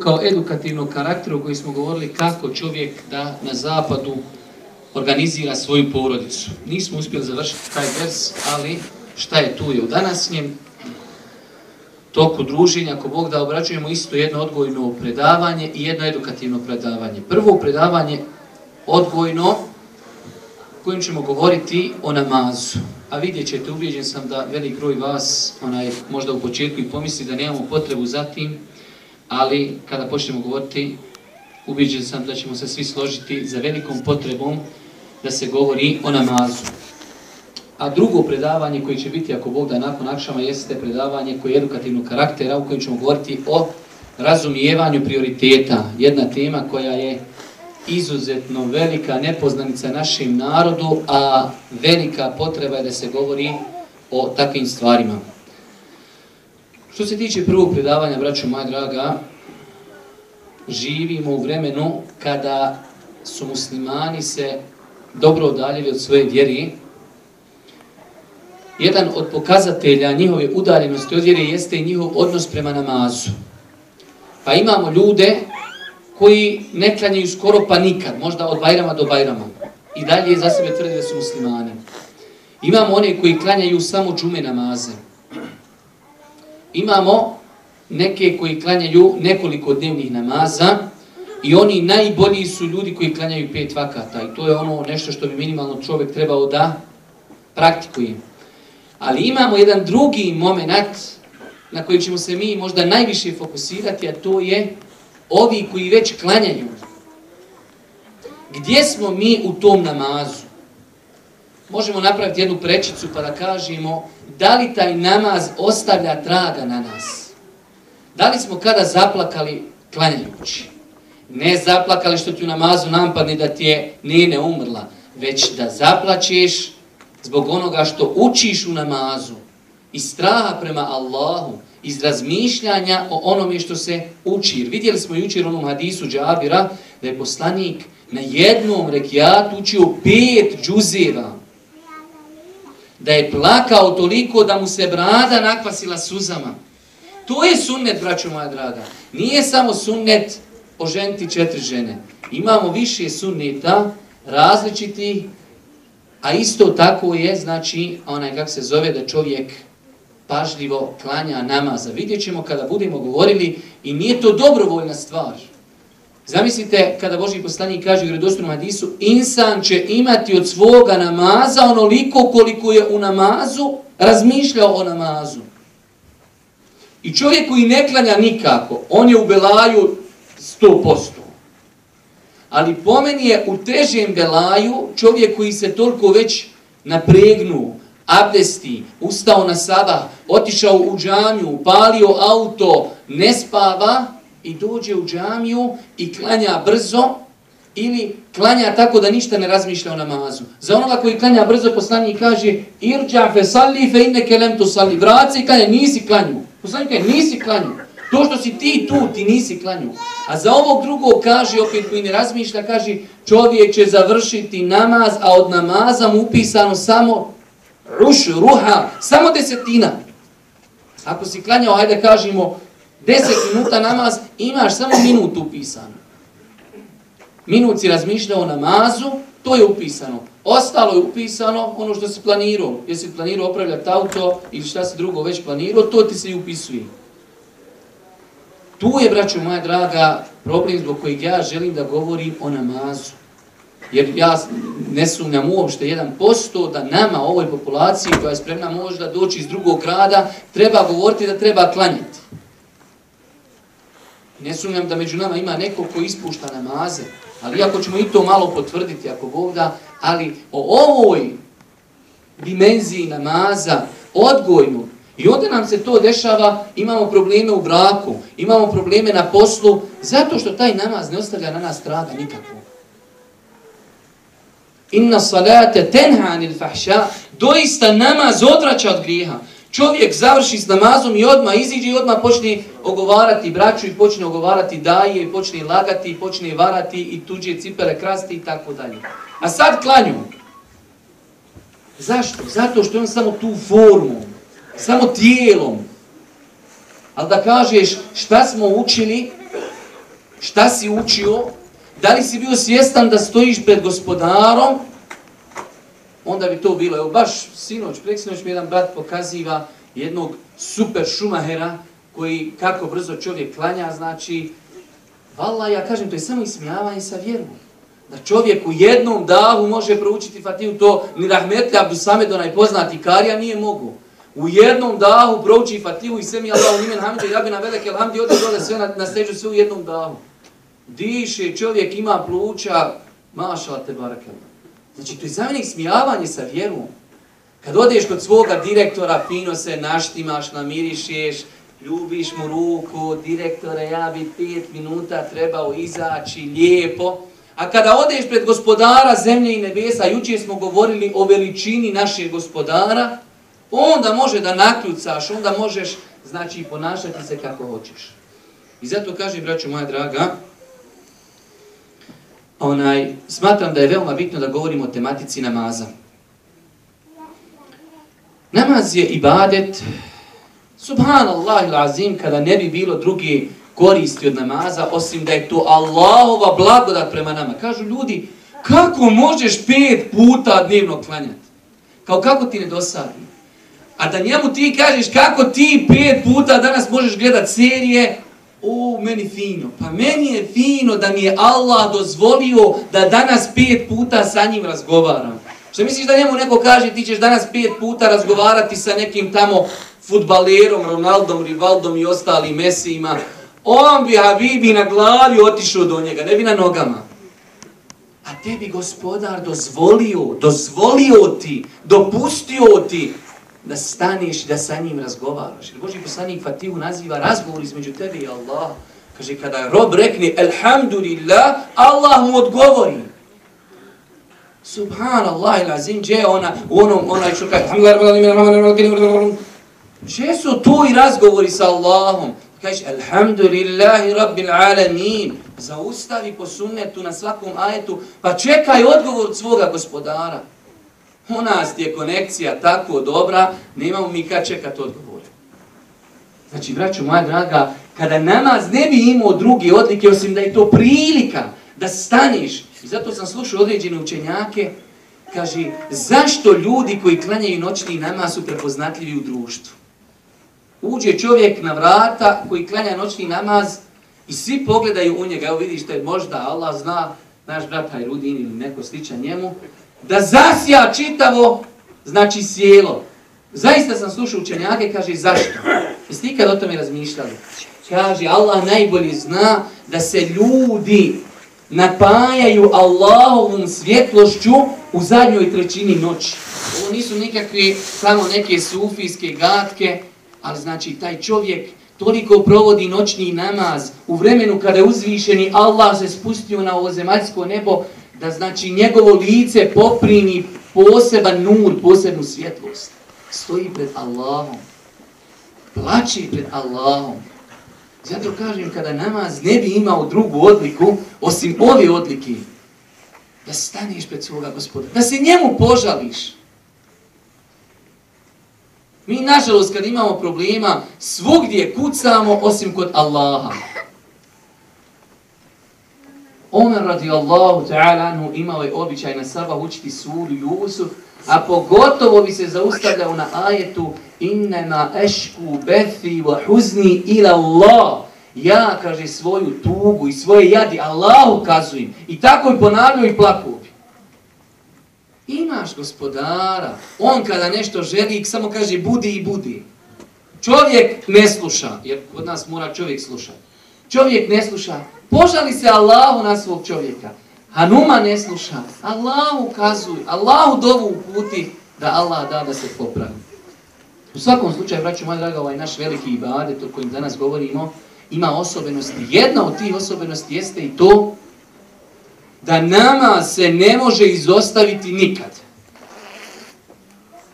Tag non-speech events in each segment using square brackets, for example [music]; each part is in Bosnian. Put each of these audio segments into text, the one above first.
kao edukativnog karaktera u koji smo govorili kako čovjek da na zapadu organizira svoju porodicu. Nismo uspjeli završiti taj vers, ali šta je tu je u danasnjem toku druženja, ako Bog da obraćujemo isto jedno odgojno predavanje i jedno edukativno predavanje. Prvo predavanje odgojno, kojim ćemo govoriti o namazu. A vidjet ćete, ubijeđen sam da velik broj vas, onaj, možda u početku i pomisli da nemamo potrebu za tim, ali kada počnemo govoriti, ubiđen sam da ćemo se svi složiti za velikom potrebom da se govori o namazu. A drugo predavanje koje će biti, ako Bog da nakon akšama, jeste predavanje koje je edukativnog karaktera u kojem ćemo govoriti o razumijevanju prioriteta. Jedna tema koja je izuzetno velika nepoznanica našim narodu, a velika potreba je da se govori o takvim stvarima. Što se tiče prvog predavanja, braćo moja draga, živimo u vremenu kada su muslimani se dobro odaljili od svoje vjeri. Jedan od pokazatelja njihove udaljenosti od vjere jeste i njihov odnos prema namazu. Pa imamo ljude koji ne klanjaju skoro pa nikad, možda od Bajrama do Bajrama. I dalje za sebe tvrde da su muslimani. Imamo one koji klanjaju samo džume namaze. Imamo neke koji klanjaju nekoliko dnevnih namaza i oni najbolji su ljudi koji klanjaju pet vakata. I to je ono nešto što bi minimalno čovjek trebao da praktikuje. Ali imamo jedan drugi moment na koji ćemo se mi možda najviše fokusirati, a to je ovi koji već klanjaju, gdje smo mi u tom namazu? Možemo napraviti jednu prečicu pa da kažemo da li taj namaz ostavlja traga na nas? Da li smo kada zaplakali klanjajući? Ne zaplakali što ti u namazu nampadne da ti je nene umrla, već da zaplaćeš zbog onoga što učiš u namazu iz straha prema Allahu, iz razmišljanja o onome što se uči. Vidjeli smo jučer onom hadisu Džabira da je poslanik na jednom rekiatu učio pet džuzeva. Da je plakao toliko da mu se brada nakvasila suzama. To je sunnet, braćo moja draga. Nije samo sunnet oženiti četiri žene. Imamo više sunneta različiti, a isto tako je, znači, onaj kak se zove da čovjek pažljivo klanja namaza. Vidjet ćemo kada budemo govorili i nije to dobrovoljna stvar. Zamislite kada Boži poslanik kaže u redostojnom hadisu insan će imati od svoga namaza onoliko koliko je u namazu razmišljao o namazu. I čovjek koji ne klanja nikako, on je u belaju 100%. Ali po meni je u težem belaju čovjek koji se toliko već napregnuo, abdesti, ustao na sabah, otišao u džamiju, palio auto, ne spava i dođe u džamiju i klanja brzo ili klanja tako da ništa ne razmišlja o namazu. Za onoga koji klanja brzo poslanji kaže irđa fe salli fe inne kelem tu salli. Vraci i klanja, nisi klanju. Poslanji kaže nisi klanju. To što si ti tu, ti nisi klanju. A za ovog drugog kaže, opet koji ne razmišlja, kaže čovjek će završiti namaz, a od namaza mu upisano samo ruš, ruha, samo desetina. Ako si klanjao, hajde kažemo, deset minuta namaz, imaš samo minutu upisano. Minut si razmišljao o namazu, to je upisano. Ostalo je upisano ono što si planirao. Jesi planirao opravljati auto ili šta si drugo već planirao, to ti se i upisuje. Tu je, braćo moja draga, problem zbog kojeg ja želim da govorim o namazu. Jer ja ne sumnjam uopšte jedan posto da nama, ovoj populaciji koja je spremna možda doći iz drugog grada, treba govoriti da treba klanjati. Ne sumnjam da među nama ima neko ko ispušta namaze, ali ako ćemo i to malo potvrditi, ako Bog da, ali o ovoj dimenziji namaza, odgojnu, i onda nam se to dešava, imamo probleme u braku, imamo probleme na poslu, zato što taj namaz ne ostavlja na nas traga nikakvo. Inna salate tenha anil fahša. Doista namaz odraća od grijeha. Čovjek završi s namazom i odmah iziđe i odmah počne ogovarati braću i počne ogovarati daje i počne lagati i počne varati i tuđe cipele krasti i tako dalje. A sad klanju. Zašto? Zato što on samo tu formu, samo tijelom. Ali da kažeš šta smo učili, šta si učio, da li si bio svjestan da stojiš pred gospodarom, onda bi to bilo. Evo baš sinoć, preksinoć mi jedan brat pokaziva jednog super šumahera koji kako brzo čovjek klanja, znači, vala, ja kažem, to je samo ismijavanje sa vjerom. Da čovjek u jednom dahu može proučiti Fatihu, to ni Rahmetli Abdusamed, onaj poznati karija, nije mogu. U jednom dahu prouči Fatihu i sve je Allah u imen hamdu i rabina velike hamdi, ode dole sve na, na steđu, sve u jednom dahu. Diše, čovjek ima pluća, mašala te barakela. Znači, to je zamjenik smijavanje sa vjerom. Kad odeš kod svoga direktora, fino se naštimaš, namirišeš, ljubiš mu ruku, direktore, ja bi pet minuta trebao izaći lijepo. A kada odeš pred gospodara zemlje i nebesa, jučer smo govorili o veličini našeg gospodara, onda može da nakljucaš, onda možeš, znači, ponašati se kako hoćeš. I zato kaže, braću moja draga, onaj, smatram da je veoma bitno da govorimo o tematici namaza. Namaz je ibadet, subhanallah il azim, kada ne bi bilo drugi koristi od namaza, osim da je to Allahova blagodat prema nama. Kažu ljudi, kako možeš pet puta dnevno klanjati? Kao kako ti ne dosadi? A da njemu ti kažeš kako ti pet puta danas možeš gledat serije, o, meni fino. Pa meni je fino da mi je Allah dozvolio da danas pet puta sa njim razgovaram. Što misliš da njemu neko kaže ti ćeš danas pet puta razgovarati sa nekim tamo futbalerom, Ronaldom, Rivaldom i ostalim Mesijima. On bi Habibi na glavi otišao do njega, ne bi na nogama. A tebi gospodar dozvolio, dozvolio ti, dopustio ti da staneš i da sa njim razgovaraš. Jer Boži poslanik Fatihu naziva razgovor između tebe i Allah. Kaže, kada rob rekne, Elhamdulillah, Allah mu odgovori. Subhanallah ila zin, gdje je ona, u onom, onaj što kaže, gdje su tu i razgovori sa Allahom? Kaže, Alhamdulillahi Rabbil Alamin. Zaustavi po sunnetu na svakom ajetu, pa čekaj odgovor svoga gospodara. U nas je konekcija tako dobra, nemamo mi kad čekat odgovore. Znači, braću moja draga, kada namaz ne bi imao druge odlike, osim da je to prilika da staniš, i zato sam slušao određene učenjake, kaže, zašto ljudi koji klanjaju noćni namaz su prepoznatljivi u društvu? Uđe čovjek na vrata koji klanja noćni namaz i svi pogledaju u njega, evo vidiš, da je možda Allah zna, naš brat Hajrudin ili neko sličan njemu, da zasija čitavo, znači sjelo. Zaista sam slušao učenjake, kaže, zašto? Jeste ikad o tome razmišljali? Kaže, Allah najbolji zna da se ljudi napajaju Allahovom svjetlošću u zadnjoj trećini noći. Ovo nisu nikakve samo neke sufijske gatke, ali znači taj čovjek toliko provodi noćni namaz u vremenu kada je uzvišeni Allah se spustio na ovo zemaljsko nebo, da znači njegovo lice poprimi poseban nur, posebnu svjetlost. Stoji pred Allahom. Plači pred Allahom. Zato kažem, kada namaz ne bi imao drugu odliku, osim ove odlike, da staneš pred svoga gospoda, da se njemu požališ. Mi, nažalost, kad imamo problema, svugdje kucamo, osim kod Allaha. Omer radijallahu ta'ala anhu imao je običaj na sabah učiti suru Jusuf, a pogotovo bi se zaustavljao na ajetu innema ešku bethi wa huzni ila Allah. Ja, kaže, svoju tugu i svoje jadi Allahu kazujem. I tako i ponavljaju i plaku. Imaš gospodara. On kada nešto želi, samo kaže budi i budi. Čovjek ne sluša, jer kod nas mora čovjek slušati. Čovjek ne sluša, Požali se Allahu na svog čovjeka. Hanuma ne sluša. Allahu kazuj. Allahu dovu uputi da Allah da da se popravi. U svakom slučaju, braću moja draga, ovaj naš veliki ibadet o kojim danas govorimo, ima osobenosti. Jedna od tih osobenosti jeste i to da nama se ne može izostaviti nikad.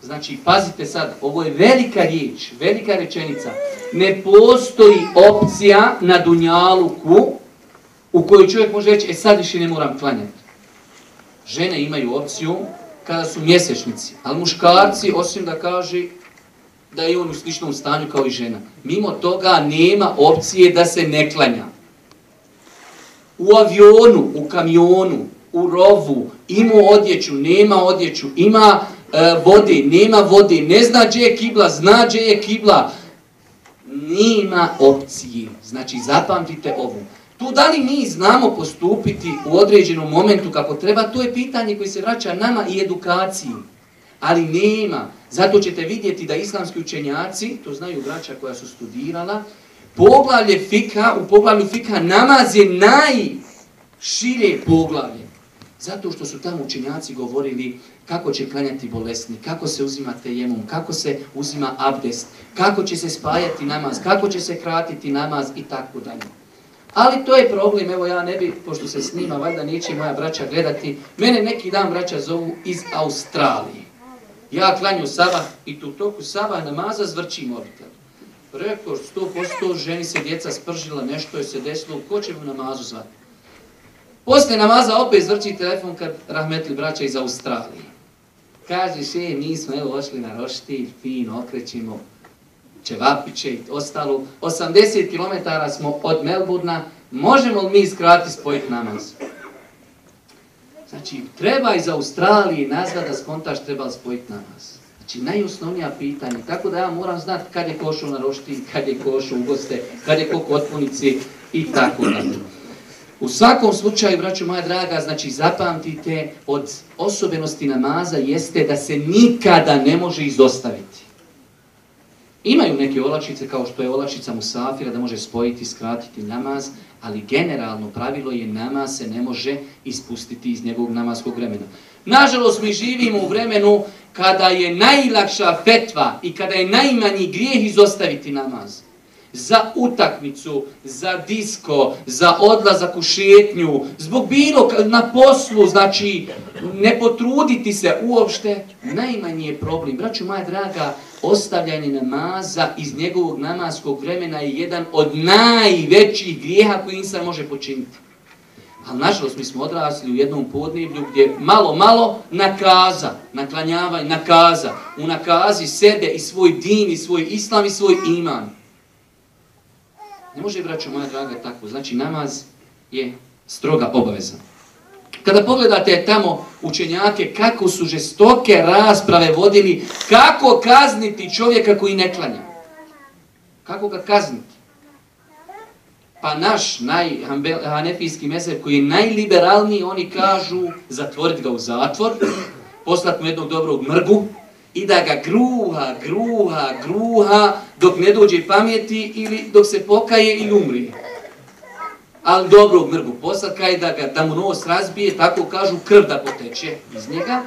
Znači, pazite sad, ovo je velika riječ, velika rečenica. Ne postoji opcija na Dunjaluku u kojoj čovjek može reći, e sad više ne moram klanjati. Žene imaju opciju kada su mjesečnici, ali muškarci, osim da kaže da je on u sličnom stanju kao i žena. Mimo toga nema opcije da se ne klanja. u avionu, u kamionu, u rovu, ima odjeću, nema odjeću, ima e, vode, nema vode, ne zna gdje je kibla, zna gdje je kibla, nema opcije. Znači, zapamtite ovo. Tu da li mi znamo postupiti u određenom momentu kako treba, to je pitanje koji se vraća nama i edukaciji. Ali nema. Zato ćete vidjeti da islamski učenjaci, to znaju braća koja su studirala, poglavlje fika, u poglavlju fika namaz je najšire poglavlje. Zato što su tamo učenjaci govorili kako će klanjati bolesni, kako se uzima tejemom, kako se uzima abdest, kako će se spajati namaz, kako će se kratiti namaz i tako dalje. Ali to je problem, evo ja ne bi, pošto se snima, valjda neće moja braća gledati, mene neki dan braća zovu iz Australije. Ja klanju sabah i tu toku sabah namaza zvrči mobitel. Rekao, sto posto ženi se djeca spržila, nešto je se desilo, ko će mu namazu zvati? Posle namaza opet zvrči telefon kad rahmetli braća iz Australije. Kaže, še, mi smo evo ošli na roštilj, fin, okrećimo čevapiće i ostalo. 80 km smo od Melburna, možemo li mi skratiti spojiti namaz? Znači, treba iz Australije nazva da skontaš treba spojiti namaz. Znači, najosnovnija pitanja. Tako da ja moram znati kad je košao na rošti, kad je košao u goste, kad je ko otpunici i tako dalje. U svakom slučaju, braću moja draga, znači zapamtite od osobenosti namaza jeste da se nikada ne može izostaviti. Imaju neke olačice kao što je olačica Musafira da može spojiti, skratiti namaz, ali generalno pravilo je namaz se ne može ispustiti iz njegovog namaskog vremena. Nažalost, mi živimo u vremenu kada je najlakša fetva i kada je najmanji grijeh izostaviti namaz za utakmicu, za disko, za odlazak u šetnju, zbog bilo na poslu, znači ne potruditi se uopšte, najmanji je problem. Braću moja draga, ostavljanje namaza iz njegovog namaskog vremena je jedan od najvećih grijeha koji insan može počiniti. Ali nažalost mi smo odrasli u jednom podneblju gdje malo, malo nakaza, naklanjavaj, nakaza, u nakazi sebe i svoj din i svoj islam i svoj iman. Ne može, braćo moja draga, tako. Znači, namaz je stroga obaveza. Kada pogledate tamo učenjake, kako su žestoke rasprave vodili, kako kazniti čovjeka koji ne klanja. Kako ga kazniti? Pa naš najhanefijski mesec koji je najliberalniji, oni kažu zatvoriti ga u zatvor, poslati mu jednog dobrog mrgu, i da ga gruha, gruha, gruha dok ne dođe pameti ili dok se pokaje ili umri. Ali dobro mrgu posakaj da, ga, da mu nos razbije, tako kažu krv da poteče iz njega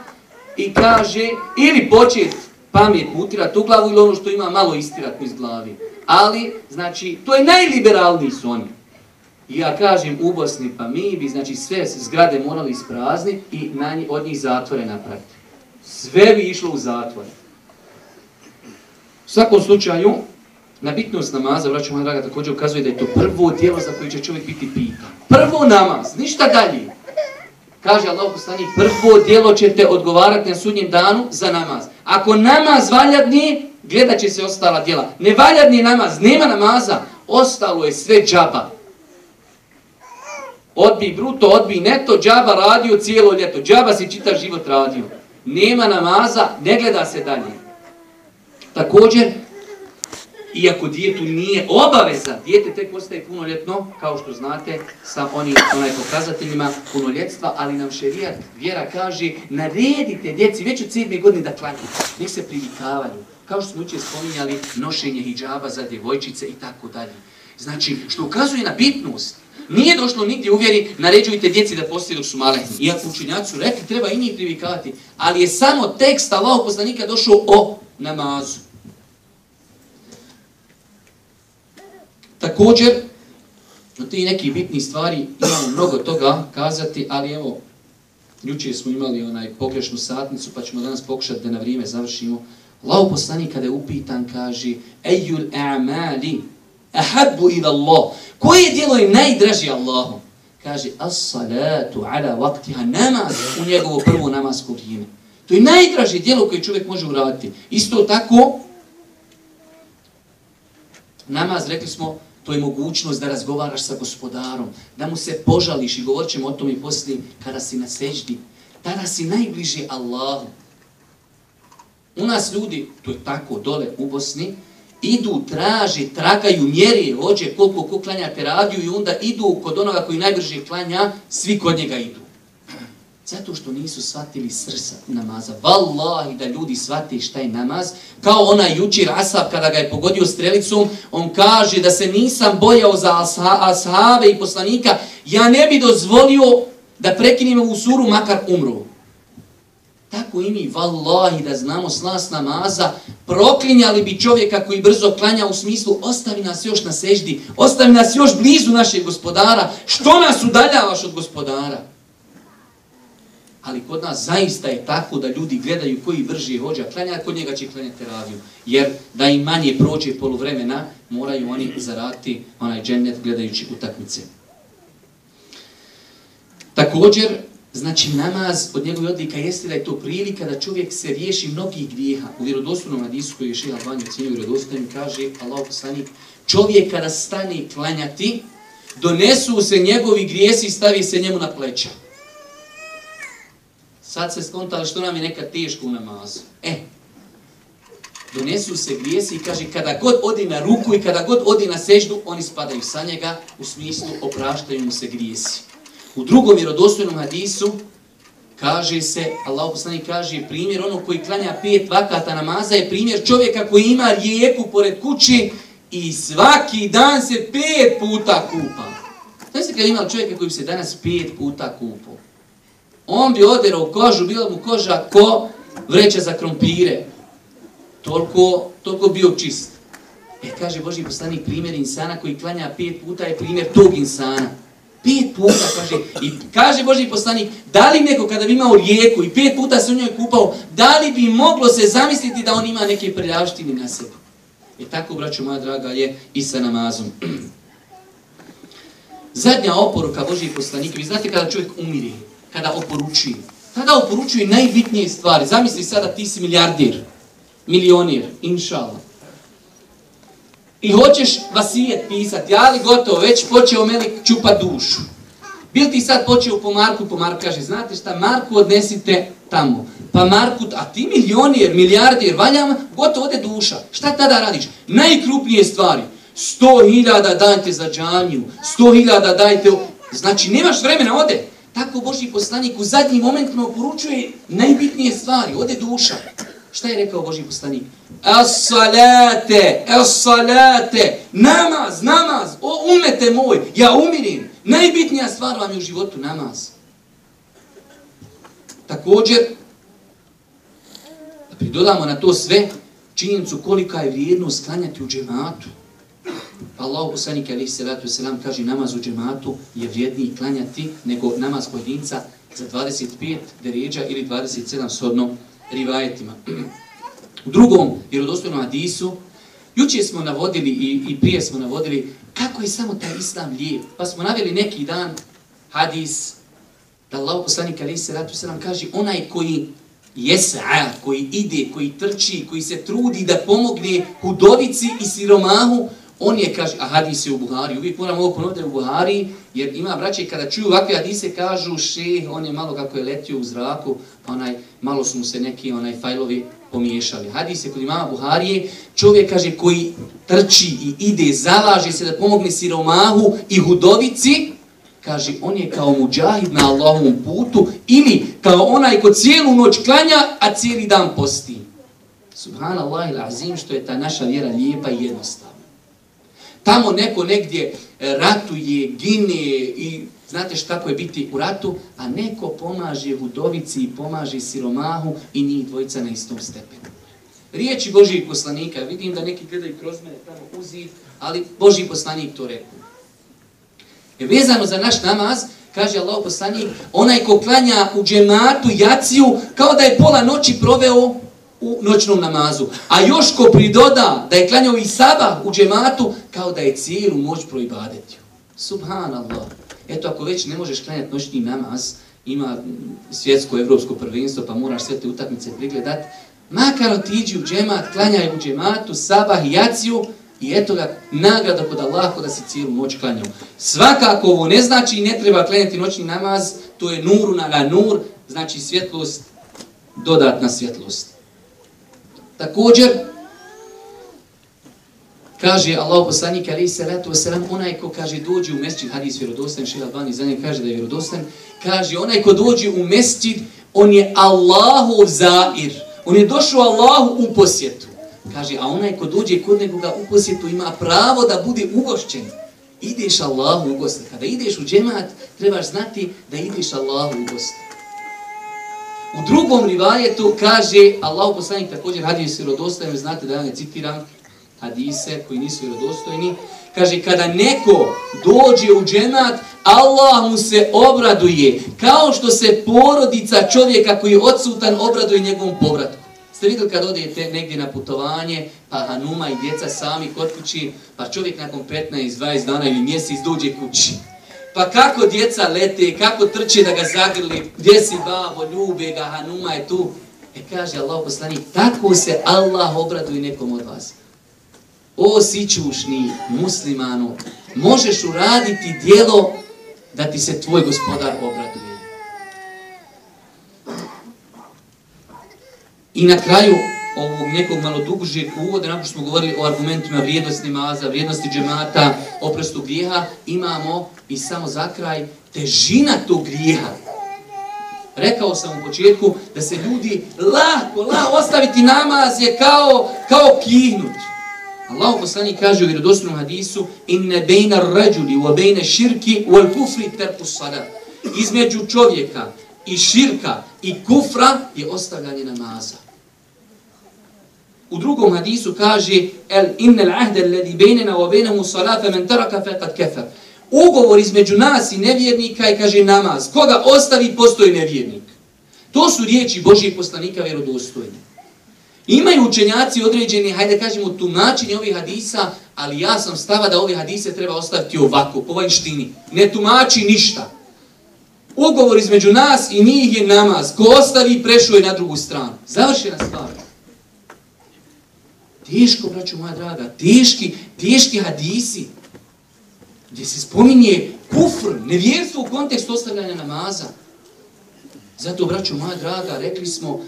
i kaže ili počet pamet mutirat u glavu ili ono što ima malo istirat iz glavi. Ali, znači, to je najliberalniji su oni. I ja kažem u Bosni, pa mi bi, znači, sve zgrade morali isprazniti i na njih, od njih zatvore napraviti sve bi išlo u zatvor. U svakom slučaju, na bitnost namaza, vraću moja draga, također ukazuje da je to prvo dijelo za koje će čovjek biti pitan. Prvo namaz, ništa dalje. Kaže Allah poslani, prvo dijelo ćete odgovarati na sudnjem danu za namaz. Ako namaz valjadni, gledat će se ostala djela. Ne valjadni namaz, nema namaza, ostalo je sve džaba. Odbi bruto, odbi neto, džaba radio cijelo ljeto. Džaba si čitav život radio nema namaza, ne gleda se dalje. Također, iako dijetu nije obaveza, dijete tek postaje punoljetno, kao što znate, sa onim onaj pokazateljima punoljetstva, ali nam šerijat vjera kaže, naredite djeci već od 7. godine da klanju, nek se privikavaju. Kao što smo uče spominjali, nošenje hijjaba za djevojčice i tako dalje. Znači, što ukazuje na bitnost, Nije došlo nigdje uvjeri, naređujte djeci da postije dok su male. Iako učinjaci su rekli, treba i njih privikavati. Ali je samo tekst Allahog poslanika došao o namazu. Također, no te i neki bitni stvari imamo mnogo toga kazati, ali evo, ljuče smo imali onaj pogrešnu satnicu, pa ćemo danas pokušati da na vrijeme završimo. Allahog poslanik kada je upitan kaže, Ejul a'mali, ahabbu ila Allah. Koje je djelo im najdraži Allahu? Kaže, as-salatu ala vaktiha namaz u njegovo prvo namasko vrijeme. To je najdraži djelo koje čovjek može uraditi. Isto tako, namaz, rekli smo, to je mogućnost da razgovaraš sa gospodarom, da mu se požališ i govorit ćemo o tom i poslije kada si na seždi. Tada si najbliži Allahu. U nas ljudi, to je tako dole u Bosni, idu, traži, tragaju, mjeri, hođe koliko ko klanja teraviju i onda idu kod onoga koji najbrže klanja, svi kod njega idu. Zato što nisu shvatili srsa namaza. Wallahi da ljudi shvate šta je namaz. Kao onaj jučer Asab kada ga je pogodio strelicom, on kaže da se nisam bojao za ashave i poslanika, ja ne bi dozvolio da prekinem u suru makar umru. Tako i mi, vallahi, da znamo slas namaza, proklinjali bi čovjeka koji brzo klanja u smislu, ostavi nas još na seždi, ostavi nas još blizu našeg gospodara, što nas udaljavaš od gospodara? Ali kod nas zaista je tako da ljudi gledaju koji brži hođa klanja, kod njega će klanjati radiju. Jer da im manje prođe poluvremena, moraju oni zarati onaj džennet gledajući utakmice. Također, Znači namaz od njegove odlika jeste da je to prilika da čovjek se riješi mnogih grijeha. U vjerodostojnom hadisu koji je šeha Albani ocenio vjerodostojnim kaže Allah poslanik čovjek kada stane klanjati donesu se njegovi grijesi i stavi se njemu na pleća. Sad se skontali što nam je neka teško u namazu. E, donesu se grijesi i kaže kada god odi na ruku i kada god odi na seždu oni spadaju sa njega u smislu opraštaju mu se grijesi. U drugom vjerodostojnom hadisu kaže se, Allah poslanik kaže, primjer ono koji klanja pet vakata namaza je primjer čovjeka koji ima rijeku pored kući i svaki dan se pet puta kupa. Znači se kad ima čovjeka koji se danas pet puta kupao? On bi oderao kožu, bila mu koža ko vreća za krompire. Toliko, toliko bio čist. E, kaže Boži poslanik, primjer insana koji klanja pet puta je primjer tog insana. Pet puta, kaže, i kaže Boži poslanik, da li neko kada bi imao rijeku i pet puta se u njoj kupao, da li bi moglo se zamisliti da on ima neke prljavštine na sebi? I tako, braćo moja draga, je i sa namazom. [clears throat] Zadnja oporuka Boži poslanika, vi znate kada čovjek umiri, kada oporučuje, tada oporučuje najbitnije stvari. Zamisli sada ti si milijardir, milionir, inša i hoćeš vasijet pisati, ali gotovo, već počeo Melik čupa dušu. Bil ti sad počeo po Marku, po Marku kaže, znate šta, Marku odnesite tamo. Pa Marku, a ti milijonijer, milijardijer, valjama, gotovo ode duša. Šta tada radiš? Najkrupnije stvari. Sto hiljada dajte za džanju, sto hiljada dajte... Znači, nemaš vremena, ode. Tako Boži poslanik u zadnji moment mu poručuje najbitnije stvari, ode duša. Šta je rekao Boži poslanik? Es-salate, es-salate, namaz, namaz, o umete moj, ja umirim. Najbitnija stvar vam je u životu namaz. Također, da pridodamo na to sve, činjenicu kolika je vrijednost sklanjati u džematu. Pa Allah poslanik alaihi salatu wasalam kaže namaz u džematu je vrijedniji klanjati nego namaz pojedinca za 25 deređa ili 27 sodno rivajetima. U drugom vjerodostojnom hadisu, juče smo navodili i, i prije smo navodili kako je samo taj islam lijep. Pa smo naveli neki dan hadis da Allah poslanik ali se ratu se nam kaže onaj koji jesa, koji ide, koji trči, koji se trudi da pomogne hudovici i siromahu, on je, kaže, a hadis je u Buhari, uvijek moramo ovo ponoviti u Buhari, jer ima braće kada čuju ovakve hadise, kažu, še, on je malo kako je letio u zraku, pa onaj, malo su mu se neki onaj fajlovi pomiješali. Hadise kod imama Buharije, čovjek kaže koji trči i ide, zalaže se da pomogne siromahu i hudovici, kaže on je kao muđahid na Allahovom putu ili kao onaj ko cijelu noć klanja, a cijeli dan posti. Subhanallah il azim što je ta naša vjera lijepa i jednostavna. Tamo neko negdje e, ratuje, gine i Znate šta kako je biti u ratu, a neko pomaže hudovici i pomaže siromahu i njih dvojica na istom stepenu. Riječi Božijeg poslanika, vidim da neki gledaju kroz mene tamo u zid, ali Božiji poslanik to rekao. Je vezano za naš namaz, kaže Allah poslanik, onaj ko klanja u džematu jaciju, kao da je pola noći proveo u noćnom namazu. A još ko pridoda da je klanjao i saba u džematu, kao da je cijelu moć proibadetio. Subhanallah. Eto, ako već ne možeš klanjati noćni namaz, ima svjetsko, evropsko prvenstvo, pa moraš sve te utakmice prigledati, makar otiđi u džemat, klanjaj u džematu, sabah i jaciju, I eto ga, nagrada kod Allaha da se cijelu noć klanjao. Svakako ovo ne znači ne treba klanjati noćni namaz, to je nuru na nur, znači svjetlost, dodatna svjetlost. Također, kaže Allah poslanik alaihi salatu wasalam, onaj ko kaže dođe u mesčid, hadis vjerodostan, šila bani za kaže da je vjerodostan, kaže onaj ko dođe u mesčid, on je Allahu zair, on je došao Allahu u posjetu. Kaže, a onaj ko dođe kod nekoga u posjetu ima pravo da bude ugošćen. Ideš Allahu u gost. Kada ideš u džemat, trebaš znati da ideš Allahu u gost. U drugom rivajetu kaže, Allahu poslanik također hadis vjerodostojan, znate da ja ne citiram hadise koji nisu vjerodostojni, kaže, kada neko dođe u dženat, Allah mu se obraduje, kao što se porodica čovjeka koji je odsutan obraduje njegovom povratku. Ste vidjeli kad odete negdje na putovanje, pa Hanuma i djeca sami kod kući, pa čovjek nakon 15-20 dana ili mjesec dođe kući. Pa kako djeca lete, kako trče da ga zagrli, gdje si babo, ljube ga, Hanuma je tu. E kaže Allah poslanik, tako se Allah obraduje nekom od vas. O sićušni muslimanu, možeš uraditi dijelo da ti se tvoj gospodar obraduje. I na kraju ovog nekog malo dugužeg uvoda, nakon što smo govorili o argumentima vrijednosti maza, vrijednosti džemata, oprostu grijeha, imamo i samo za kraj težina tog grijeha. Rekao sam u početku da se ljudi lahko, lahko ostaviti namaz je kao, kao kihnut. Allah poslani kaže u vjerodostojnom hadisu inne bejna rađuli u bejne širki u al kufri terpu sada. Između čovjeka i širka i kufra je ostavljanje namaza. U drugom hadisu kaže el innal ahda alladhi baynana wa baynahu salata man taraka faqad kafar. Ugovor između nas i nevjernika i kaže namaz. Koga ostavi postoji nevjernik. To su riječi Božijeg poslanika vjerodostojne. Imaju učenjaci određeni, hajde kažemo, tumačenje ovih hadisa, ali ja sam stava da ove hadise treba ostaviti ovako, po vanjštini. Ne tumači ništa. Ugovor između nas i njih je namaz. Ko ostavi, prešao je na drugu stranu. Završena stvar. Teško, braću moja draga, teški, teški hadisi, gdje se spominje kufr, nevjerstvo u kontekstu ostavljanja namaza. Zato, braću moja draga, rekli smo,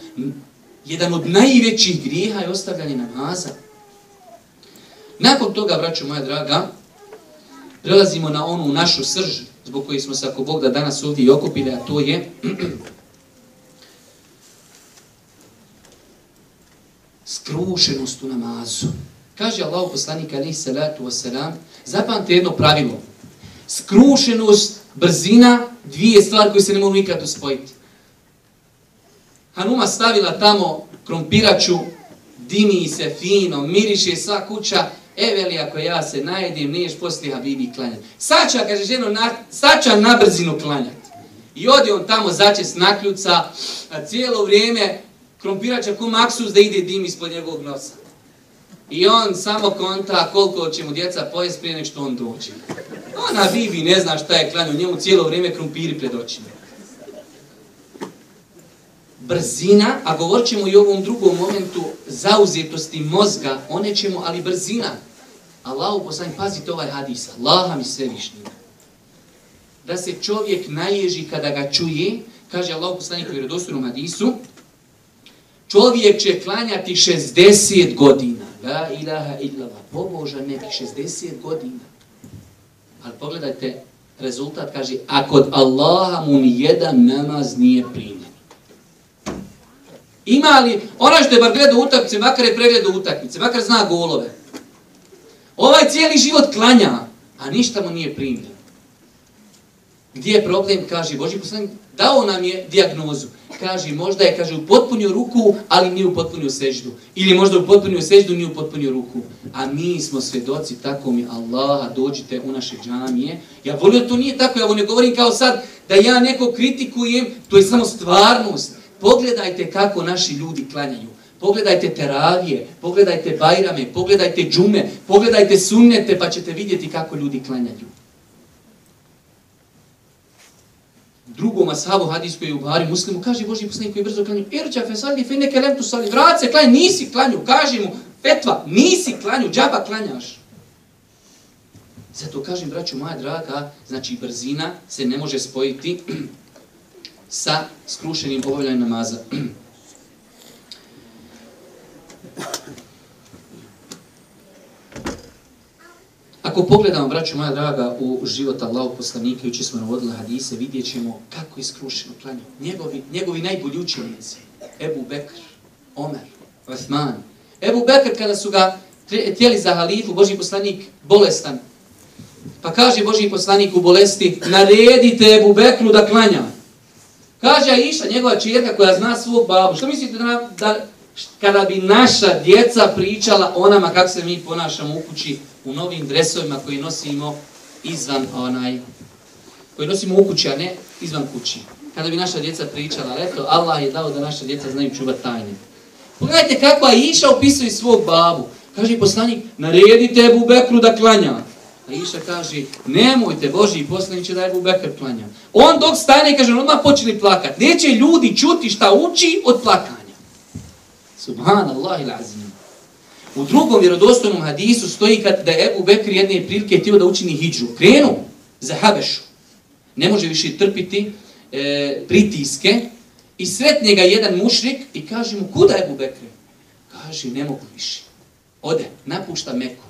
jedan od najvećih grijeha je ostavljanje namaza. Nakon toga, braću moja draga, prelazimo na onu našu srž, zbog koji smo se, ako Bog da danas ovdje i okupili, a to je skrušenost u namazu. Kaže Allah poslanik alaih salatu wasalam, zapamte jedno pravilo. Skrušenost, brzina, dvije stvari koje se ne mogu nikad uspojiti. Hanuma stavila tamo krompiraču, dimi se fino, miriše sva kuća, eveli ako ja se najedim, niješ poslije Habibi klanjati. Sača, kaže ženo, na, sača na brzinu klanjati. I odi on tamo začes nakljuca, a cijelo vrijeme krompirača ko maksus da ide dim ispod njegovog nosa. I on samo konta koliko će mu djeca pojest prije nek što on dođe. Ona Bibi ne zna šta je klanio, njemu cijelo vrijeme krompiri pred očima. Brzina, a govorit ćemo i ovom drugom momentu zauzetosti mozga, one ćemo, ali brzina. Allahu poslani, pazite ovaj hadis, Allaha mi sve svevišnji. Da se čovjek naježi kada ga čuje, kaže Allahu poslani u hadisu, čovjek će klanjati 60 godina. La ilaha illallah. Poboža neki 60 godina. Ali pogledajte, rezultat kaže, a kod Allaha mu ni jedan namaz nije primljen. Ima li, ona što je bar gledao utakmice, makar je pregledao utakmice, makar zna golove. Ovaj cijeli život klanja, a ništa mu nije primljeno. Gdje je problem, kaže Boži poslanik, dao nam je diagnozu. Kaže, možda je, kaže, u potpunju ruku, ali nije u potpunju seždu. Ili možda u potpunju seždu, nije u potpunju ruku. A mi smo svedoci, tako mi Allaha, dođite u naše džamije. Ja volio, to nije tako, ja ovo ne govorim kao sad, da ja neko kritikujem, to je samo stvarnost. Pogledajte kako naši ljudi klanjaju. Pogledajte teravije, pogledajte bajrame, pogledajte džume, pogledajte sunnete, pa ćete vidjeti kako ljudi klanjaju. Drugom ashabu hadis koji je u Buhari muslimu, kaže Boži poslanik koji brzo klanju, irđa fe salli fe neke lem tu salli, vrat se klanju, nisi klanju, kaže mu, fetva, nisi klanju, džaba klanjaš. Zato kažem, braću moja draga, znači brzina se ne može spojiti [clears throat] sa skrušenim obavljanjem namaza. [clears throat] Ako pogledamo, braću moja draga, u život Allahu poslanika, juče smo navodili hadise, vidjet ćemo kako je skrušeno klanje. Njegovi, njegovi najbolji učenici, Ebu Bekr, Omer, Osman. Ebu Bekr, kada su ga tijeli za halifu, Boži poslanik, bolestan, pa kaže Boži poslanik u bolesti, naredite Ebu Bekru da klanja. Kaže Aisha, njegova čirka koja zna svog babu, što mislite da, da kada bi naša djeca pričala o nama kako se mi ponašamo u kući, u novim dresovima koji nosimo izvan onaj, koji nosimo u kući, a ne izvan kući. Kada bi naša djeca pričala, eto, Allah je dao da naša djeca znaju čuvati tajne. Pogledajte kako Aisha opisuje svog babu. Kaže poslanik, naredite Ebu Bekru da klanja. A Iša kaže, nemojte Boži poslaniće da Ebu Bekr klanja. On dok stane, kaže, odmah počeli plakat. Neće ljudi čuti šta uči od plakanja. Subhanallah ila azim. U drugom vjerodostojnom hadisu stoji kad da je Ebu Bekr jedne prilike htio da učini hijđu. Krenu za Habešu. Ne može više trpiti e, pritiske. I sretne ga jedan mušrik i kaže mu, kuda Ebu Bekr? Kaže, ne mogu više. Ode, napušta Meku.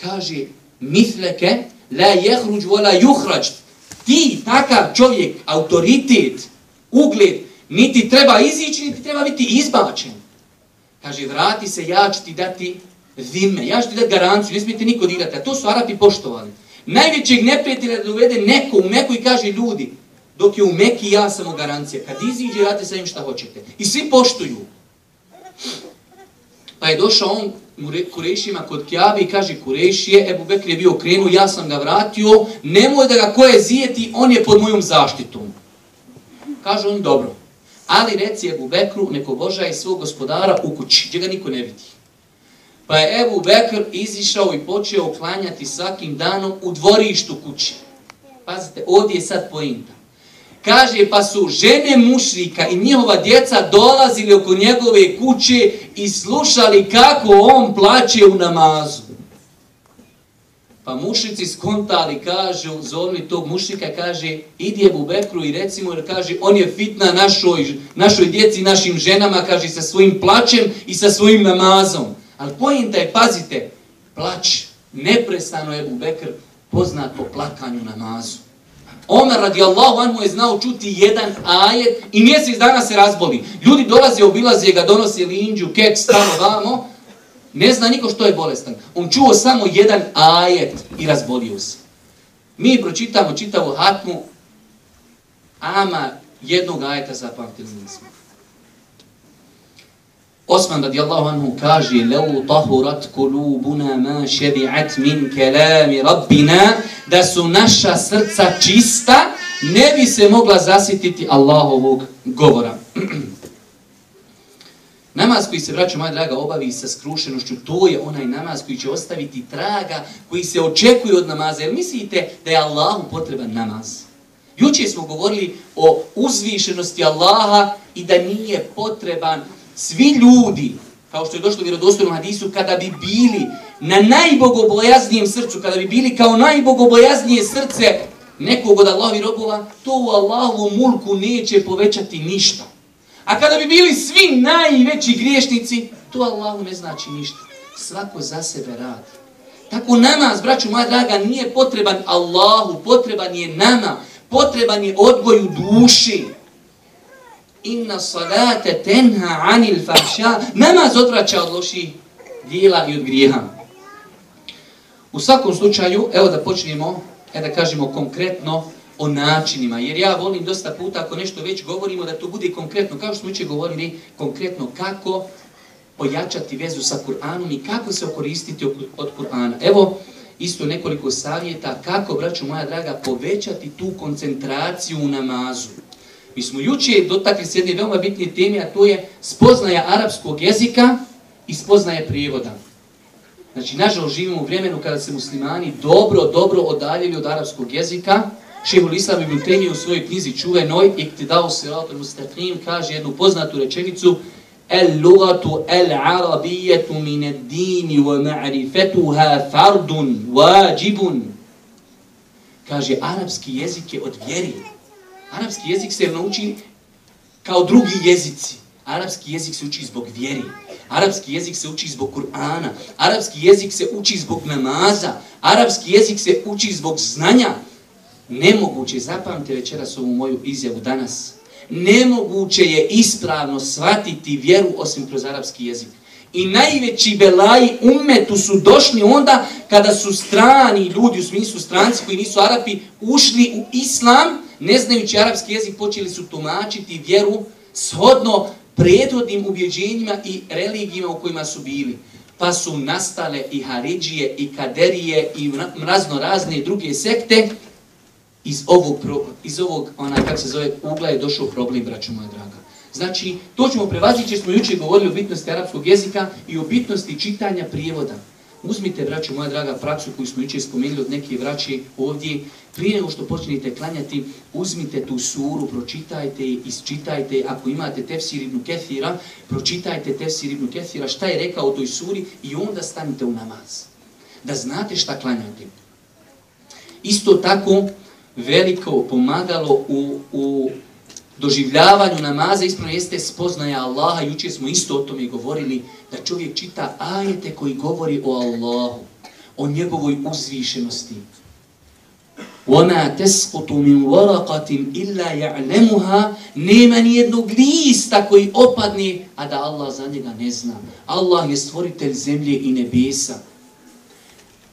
Kaže, misleke la jehruđ vola juhrađ. Ti, takav čovjek, autoritet, ugled, niti treba izići, niti treba biti izbačen. Kaže, vrati se, ja ću ti dati zime, ja ću ti dati garanciju, ne smijete niko dirati. A to su Arapi poštovali. Najvećeg neprijatelja da uvede neko u Meku i kaže, ljudi, dok je u Meki, ja sam o garancija. Kad iziđe, radite sa njim šta hoćete. I svi poštuju. Pa je došao on Kurešima kod Kjabe i kaže Kurejšije, Ebu Bekr je bio krenuo, ja sam ga vratio, nemoj da ga koje zijeti, on je pod mojom zaštitom. Kaže on, dobro. Ali reci Ebu Bekru, neko Boža i svog gospodara u kući, gdje ga niko ne vidi. Pa je Ebu Bekr izišao i počeo uklanjati svakim danom u dvorištu kuće. Pazite, ovdje je sad pojinta. Kaže, pa su žene mušrika i njihova djeca dolazili oko njegove kuće i slušali kako on plaće u namazu. Pa mušici skontali, kaže, zovni tog mušika, kaže, idi Ebu Bekru i recimo, jer kaže, on je fitna našoj, našoj djeci, našim ženama, kaže, sa svojim plaćem i sa svojim namazom. Ali pojenta je, pazite, plać, neprestano Ebu Bekr, poznat po plakanju namazu. Omer radijallahu anhu je znao čuti jedan ajet i mjesec dana se razboli. Ljudi dolaze, obilaze ga, donose linđu, kek, tamo, vamo. Ne zna niko što je bolestan. On čuo samo jedan ajet i razbolio se. Mi pročitamo čitavu hatmu, ama jednog ajeta zapamtili nismo. Osman radijallahu anhu kaže لَوْ طَهُرَتْ قُلُوبُنَا مَا شَبِعَتْ مِنْ كَلَامِ رَبِّنَا da su naša srca čista, ne bi se mogla zasititi Allahovog govora. [clears throat] namaz koji se, braćo moja draga, obavi sa skrušenošću, to je onaj namaz koji će ostaviti traga, koji se očekuje od namaza. Jer mislite da je Allahu potreban namaz? Juče smo govorili o uzvišenosti Allaha i da nije potreban svi ljudi, kao što je došlo u vjerodostojnom hadisu, kada bi bili na najbogobojaznijem srcu, kada bi bili kao najbogobojaznije srce nekog od Allahovi robova, to u Allahovom mulku neće povećati ništa. A kada bi bili svi najveći griješnici, to Allahu ne znači ništa. Svako za sebe radi. Tako nama, braću moja draga, nije potreban Allahu, potreban je nama, potreban je odgoju duši inna salate tenha anil fahša, namaz odvraća od loših dijela i od grijeha. U svakom slučaju, evo da počnemo, evo da kažemo konkretno o načinima, jer ja volim dosta puta ako nešto već govorimo da to bude konkretno, kao što smo uče govorili, konkretno kako pojačati vezu sa Kur'anom i kako se okoristiti od Kur'ana. Evo, isto nekoliko savjeta kako, braću moja draga, povećati tu koncentraciju u namazu. Mi smo juče dotakli s jedne veoma bitne teme, a to je spoznaja arapskog jezika i spoznaja prijevoda. Znači, nažalost, živimo u vremenu kada se muslimani dobro, dobro odaljili od arapskog jezika. Šehul Islam ibn Temi u svojoj knjizi Čuvenoj, Iktidao siratul se Mustaqim, kaže jednu poznatu rečenicu El lugatu el arabijetu mine dini wa ma'rifetuha fardun, wajibun, Kaže, arapski jezik je od vjeri. Arapski jezik se nauči kao drugi jezici. Arapski jezik se uči zbog vjeri. Arapski jezik se uči zbog Kur'ana. Arapski jezik se uči zbog namaza. Arapski jezik se uči zbog znanja. Nemoguće, zapamte večeras ovu moju izjavu danas, nemoguće je ispravno shvatiti vjeru osim kroz arapski jezik. I najveći belaji umetu su došli onda kada su strani ljudi, u smislu stranci koji nisu Arapi, ušli u islam, ne znajući arapski jezik, počeli su tumačiti vjeru shodno prethodnim ubjeđenjima i religijima u kojima su bili. Pa su nastale i Haridžije, i Kaderije, i razno razne druge sekte. Iz ovog, iz ovog ona, kako se zove, ugla je došao problem, braćo moja draga. Znači, to ćemo prevaziti, smo jučer govorili o bitnosti arapskog jezika i o bitnosti čitanja prijevoda. Uzmite, braćo moja draga, praksu koju smo jučer spomenuli od neke vraće ovdje, prije nego što počnete klanjati, uzmite tu suru, pročitajte i isčitajte, ako imate tefsir ibn Kethira, pročitajte tefsir ibn Kethira, šta je rekao o toj suri i onda stanite u namaz. Da znate šta klanjate. Isto tako, veliko pomagalo u, u doživljavanju namaza ispravno jeste spoznaja Allaha. Juče smo isto o tome govorili da čovjek čita ajete koji govori o Allahu, o njegovoj uzvišenosti. وَمَا تَسْقُطُ مِنْ وَرَقَةٍ إِلَّا يَعْلَمُهَا Nema ni jednog lista koji opadne, a da Allah za njega ne zna. Allah je stvoritelj zemlje i nebesa.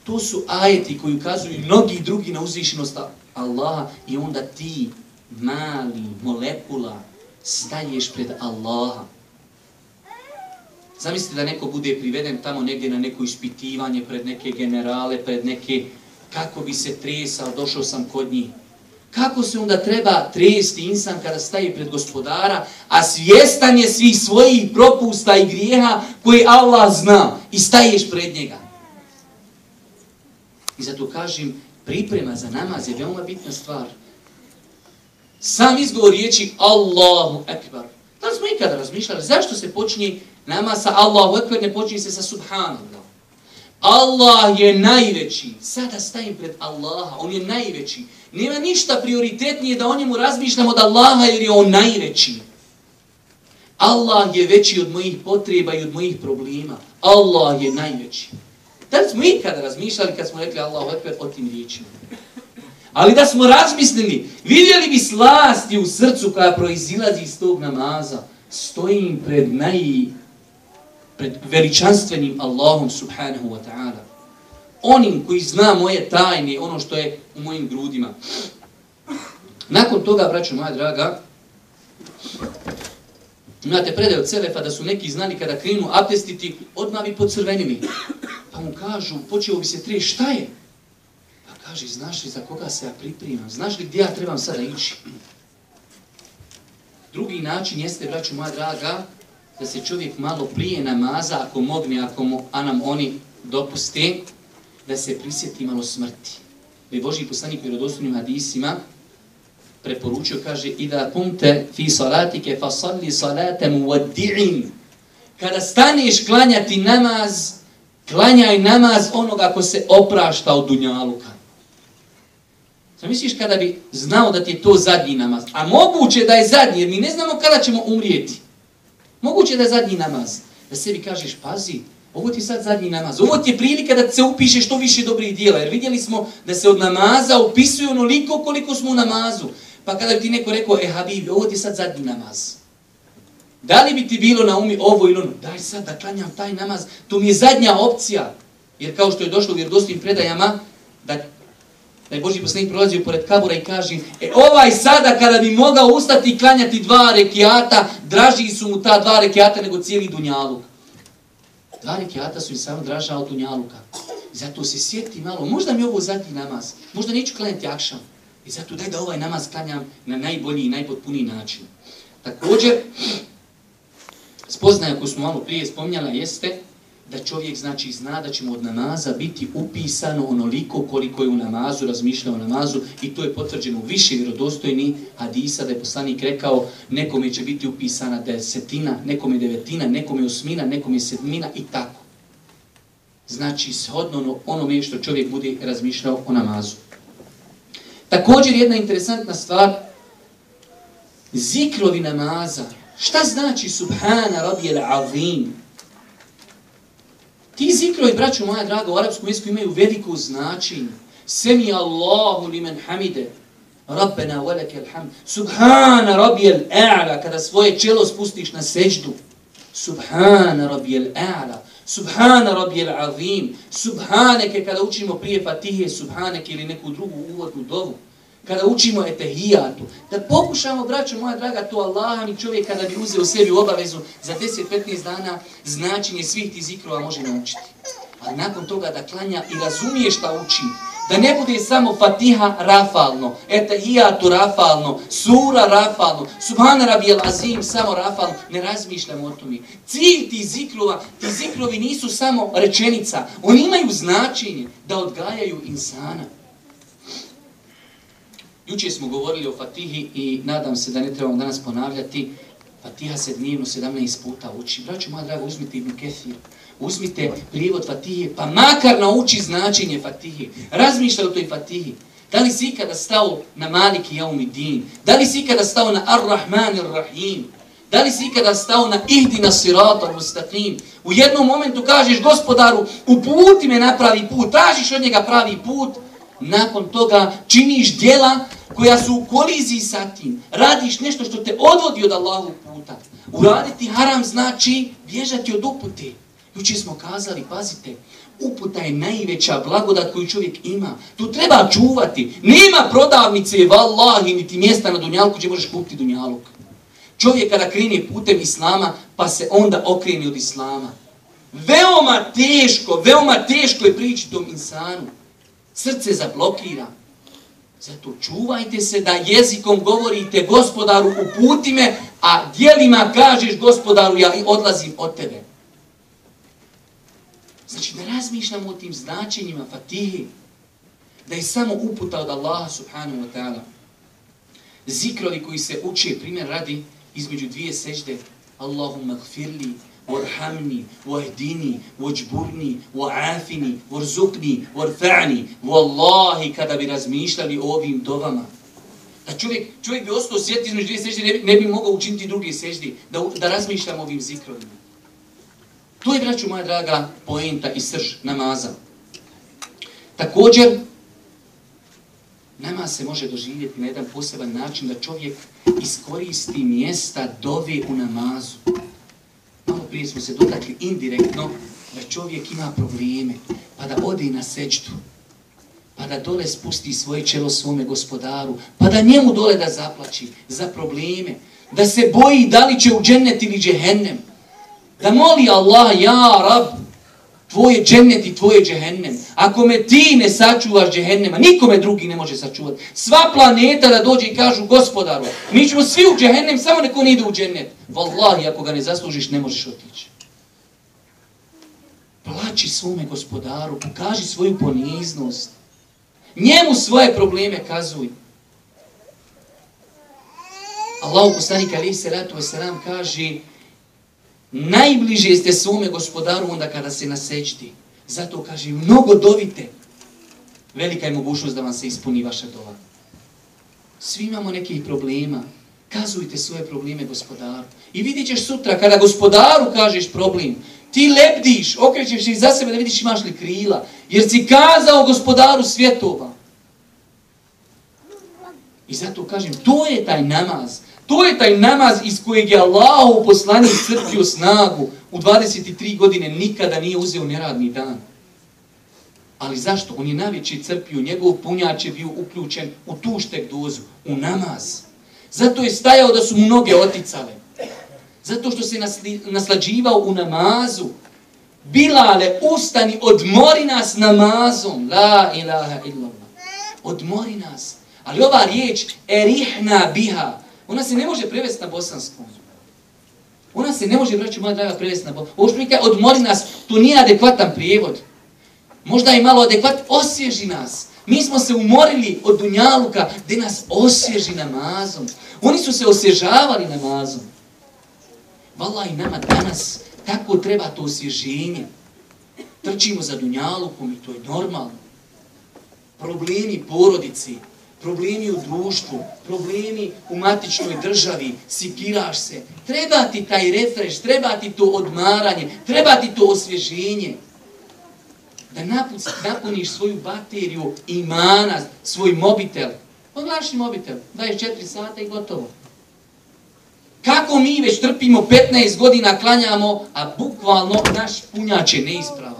To su ajeti koji ukazuju mnogi drugi na uzvišenost Allaha i onda ti mali molekula staješ pred Allaha. Zamislite da neko bude priveden tamo negdje na neko ispitivanje pred neke generale, pred neke kako bi se tresao, došao sam kod njih. Kako se onda treba tresti insan kada staje pred gospodara, a svjestan je svih svojih propusta i grijeha koje Allah zna i staješ pred njega. I zato kažem, priprema za namaz je veoma bitna stvar. Sam izgovor riječi Allahu Ekber. Da li smo ikada razmišljali zašto se počinje namaz sa Allahu Ekber, ne počinje se sa Subhanallah. Allah je najveći. Sada stajim pred Allaha, on je najveći. Nema ništa prioritetnije da o njemu razmišljamo od Allaha jer je on najveći. Allah je veći od mojih potreba i od mojih problema. Allah je najveći. Da li smo ikada razmišljali kad smo rekli Allahu Ekber o tim riječima? Ali da smo razmislili, vidjeli bi slasti u srcu koja proizilazi iz tog namaza. Stojim pred naj... pred veličanstvenim Allahom subhanahu wa ta'ala. Onim koji zna moje tajne, ono što je u mojim grudima. Nakon toga, braćo moja draga, imate predaj od Selefa da su neki znali kada krenu abdestiti, odmah bi podcrvenili. Pa mu kažu, počeo bi se tri, šta je? Pa Kaže, znaš li za koga se ja pripremam? Znaš li gdje ja trebam sada ići? Drugi način jeste, braću moja draga, da se čovjek malo prije namaza, ako mogne, ako mu, a nam oni dopuste, da se prisjeti malo smrti. Da Boži poslanik vjerodostojnim hadisima preporučio, kaže, i da kumte fi salatike fa salli salatem wadi'in. Kada staneš klanjati namaz, klanjaj namaz onoga ko se oprašta od dunjaluka. Zamisliš kada bi znao da ti je to zadnji namaz. A moguće da je zadnji, jer mi ne znamo kada ćemo umrijeti. Moguće da je zadnji namaz. Da sebi kažeš, pazi, ovo ti je sad zadnji namaz. Ovo ti je prilika da se upiše što više dobrih dijela. Jer vidjeli smo da se od namaza upisuje onoliko koliko smo u namazu. Pa kada bi ti neko rekao, e Habibi, ovo ti je sad zadnji namaz. Da li bi ti bilo na umi ovo ili ono? Daj sad da klanjam taj namaz. To mi je zadnja opcija. Jer kao što je došlo u vjerodostim predajama, da da je Boži poslanik prolazio pored kabura i kaže e, ovaj sada kada bi mogao ustati i klanjati dva rekiata, draži su mu ta dva rekiata nego cijeli dunjaluk. Dva rekiata su im samo draža od dunjaluka. Zato se sjeti malo, možda mi ovo zadnji namaz, možda neću klanjati akšan. I zato daj da ovaj namaz klanjam na najbolji i najpotpuniji način. Također, spoznaja koju smo malo prije spominjala jeste da čovjek znači zna da će mu od namaza biti upisano onoliko koliko je u namazu, razmišljao o namazu i to je potvrđeno u više vjerodostojni hadisa da je poslanik rekao nekome će biti upisana desetina, nekome devetina, nekome osmina, nekome sedmina i tako. Znači shodno ono- onome što čovjek bude razmišljao o namazu. Također jedna interesantna stvar, zikrovi namaza. Šta znači subhana rabijel azim? Ti zikrovi, braću moja draga, u arapskom jeziku imaju veliko značenje. Semi Allahu li men hamide. Rabbena velike alhamd. Subhana rabijel a'la. Kada svoje čelo spustiš na seđdu. Subhana rabijel a'la. Subhana rabijel azim. Subhaneke kada učimo prije fatihe. Subhaneke ili neku drugu uvodnu dovu kada učimo etehijatu, da pokušamo, braćo moja draga, to Allah mi čovjek kada bi uzeo sebi obavezu za 10-15 dana značenje svih ti zikrova može naučiti. Ali nakon toga da klanja i razumije šta uči, da ne bude samo fatiha rafalno, etahijatu rafalno, sura rafalno, subhana rabijel azim samo rafalno, ne razmišljamo o tome. Cilj ti zikrova, ti zikrovi nisu samo rečenica, oni imaju značenje da odgajaju insana. Juče smo govorili o Fatihi i nadam se da ne trebamo danas ponavljati. Fatiha se dnevno 17 puta uči. Braćo moja draga, uzmite Ibn Kethir. Uzmite prijevod Fatihe, pa makar nauči značenje Fatihe. Razmišljaj o toj Fatihi. Da li si ikada stao na Maliki Jaumi Din? Da li si ikada stao na Ar-Rahman Ar-Rahim? Da li si ikada stao na Ihdina Sirata Mustaqim? U jednom momentu kažeš gospodaru, uputi me na pravi put, tražiš od njega pravi put, nakon toga činiš djela koja su u koliziji sa tim, radiš nešto što te odvodi od Allahog puta. Uraditi haram znači bježati od upute. Juče smo kazali, pazite, uputa je najveća blagodat koju čovjek ima. Tu treba čuvati. Nema prodavnice, vallahi, niti mjesta na Dunjalku gdje možeš kupiti Dunjaluk. Čovjek kada krene putem Islama, pa se onda okreni od Islama. Veoma teško, veoma teško je prići tom insanu. Srce zablokira. Zato čuvajte se da jezikom govorite gospodaru uputi me, a dijelima kažeš gospodaru ja odlazim od tebe. Znači da razmišljamo o tim značenjima fatihi, da je samo uputa od Allaha subhanahu wa ta'ala. Zikrovi koji se uče, primjer radi, između dvije sežde, Allahumma gfirli, warhamni, wahdini, wajburni, wa'afini, warzukni, warfa'ni. Wallahi, kada bi razmišljali o ovim dovama, da čovjek, čovjek bi ostao sjeti između dvije sežde, ne bi, ne bi mogao učiniti druge sežde, da, da razmišljamo ovim zikrovima. To je, braću moja draga, poenta i srž namaza. Također, nama se može doživjeti na jedan poseban način da čovjek iskoristi mjesta dove u namazu malo prije smo se dotakli indirektno da čovjek ima probleme, pa da ode na sečtu, pa da dole spusti svoje čelo svome gospodaru, pa da njemu dole da zaplači za probleme, da se boji da li će u džennet ili džehennem, da moli Allah, ja, rab, tvoje džennet i tvoje džehennem. Ako me ti ne sačuvaš džehennema, nikome drugi ne može sačuvati. Sva planeta da dođe i kažu gospodaru, mi ćemo svi u džehennem, samo neko ne ide u džennet. Wallahi, ako ga ne zaslužiš, ne možeš otići. Plači svome gospodaru, pokaži svoju poniznost. Njemu svoje probleme kazuj. Allah poslanik poslanika alaihi salatu wasalam kaže najbliže ste svome gospodaru onda kada se naseđti. Zato kaže, mnogo dovite. Velika je mogućnost da vam se ispuni vaša dova. Svi imamo nekih problema. Kazujte svoje probleme gospodaru. I vidjet ćeš sutra, kada gospodaru kažeš problem, ti lebdiš, okrećeš se za sebe da vidiš imaš li krila. Jer si kazao gospodaru svjetova. I zato kažem, to je taj namaz. To je taj namaz iz kojeg je Allah u crpio snagu. U 23 godine nikada nije uzeo neradni dan. Ali zašto? On je najveći crpio, njegov punjač je bio uključen u tuštek dozu, u namaz. Zato je stajao da su mu noge oticale. Zato što se naslađivao u namazu. Bilale, ustani, odmori nas namazom. La ilaha illallah. Odmori nas. Ali ova riječ, erihna biha, ona se ne može prevesti na bosanskom. Ona se ne može, braću moja draga, prevesti na bosanskom. Ovo što mi kaj, odmori nas, to nije adekvatan prijevod. Možda je malo adekvat, osvježi nas. Mi smo se umorili od Dunjaluka gdje nas osvježi namazom. Oni su se osježavali namazom. Vala i nama danas tako treba to osvježenje. Trčimo za Dunjalukom i to je normalno. Problemi porodici, problemi u društvu, problemi u matičnoj državi, sikiraš se. Treba ti taj refreš, treba ti to odmaranje, treba ti to osvježenje. Da napuniš svoju bateriju imana, svoj mobitel. Poglaši mobitel, 24 sata i gotovo. Kako mi već trpimo 15 godina, klanjamo, a bukvalno naš punjač je neispravan.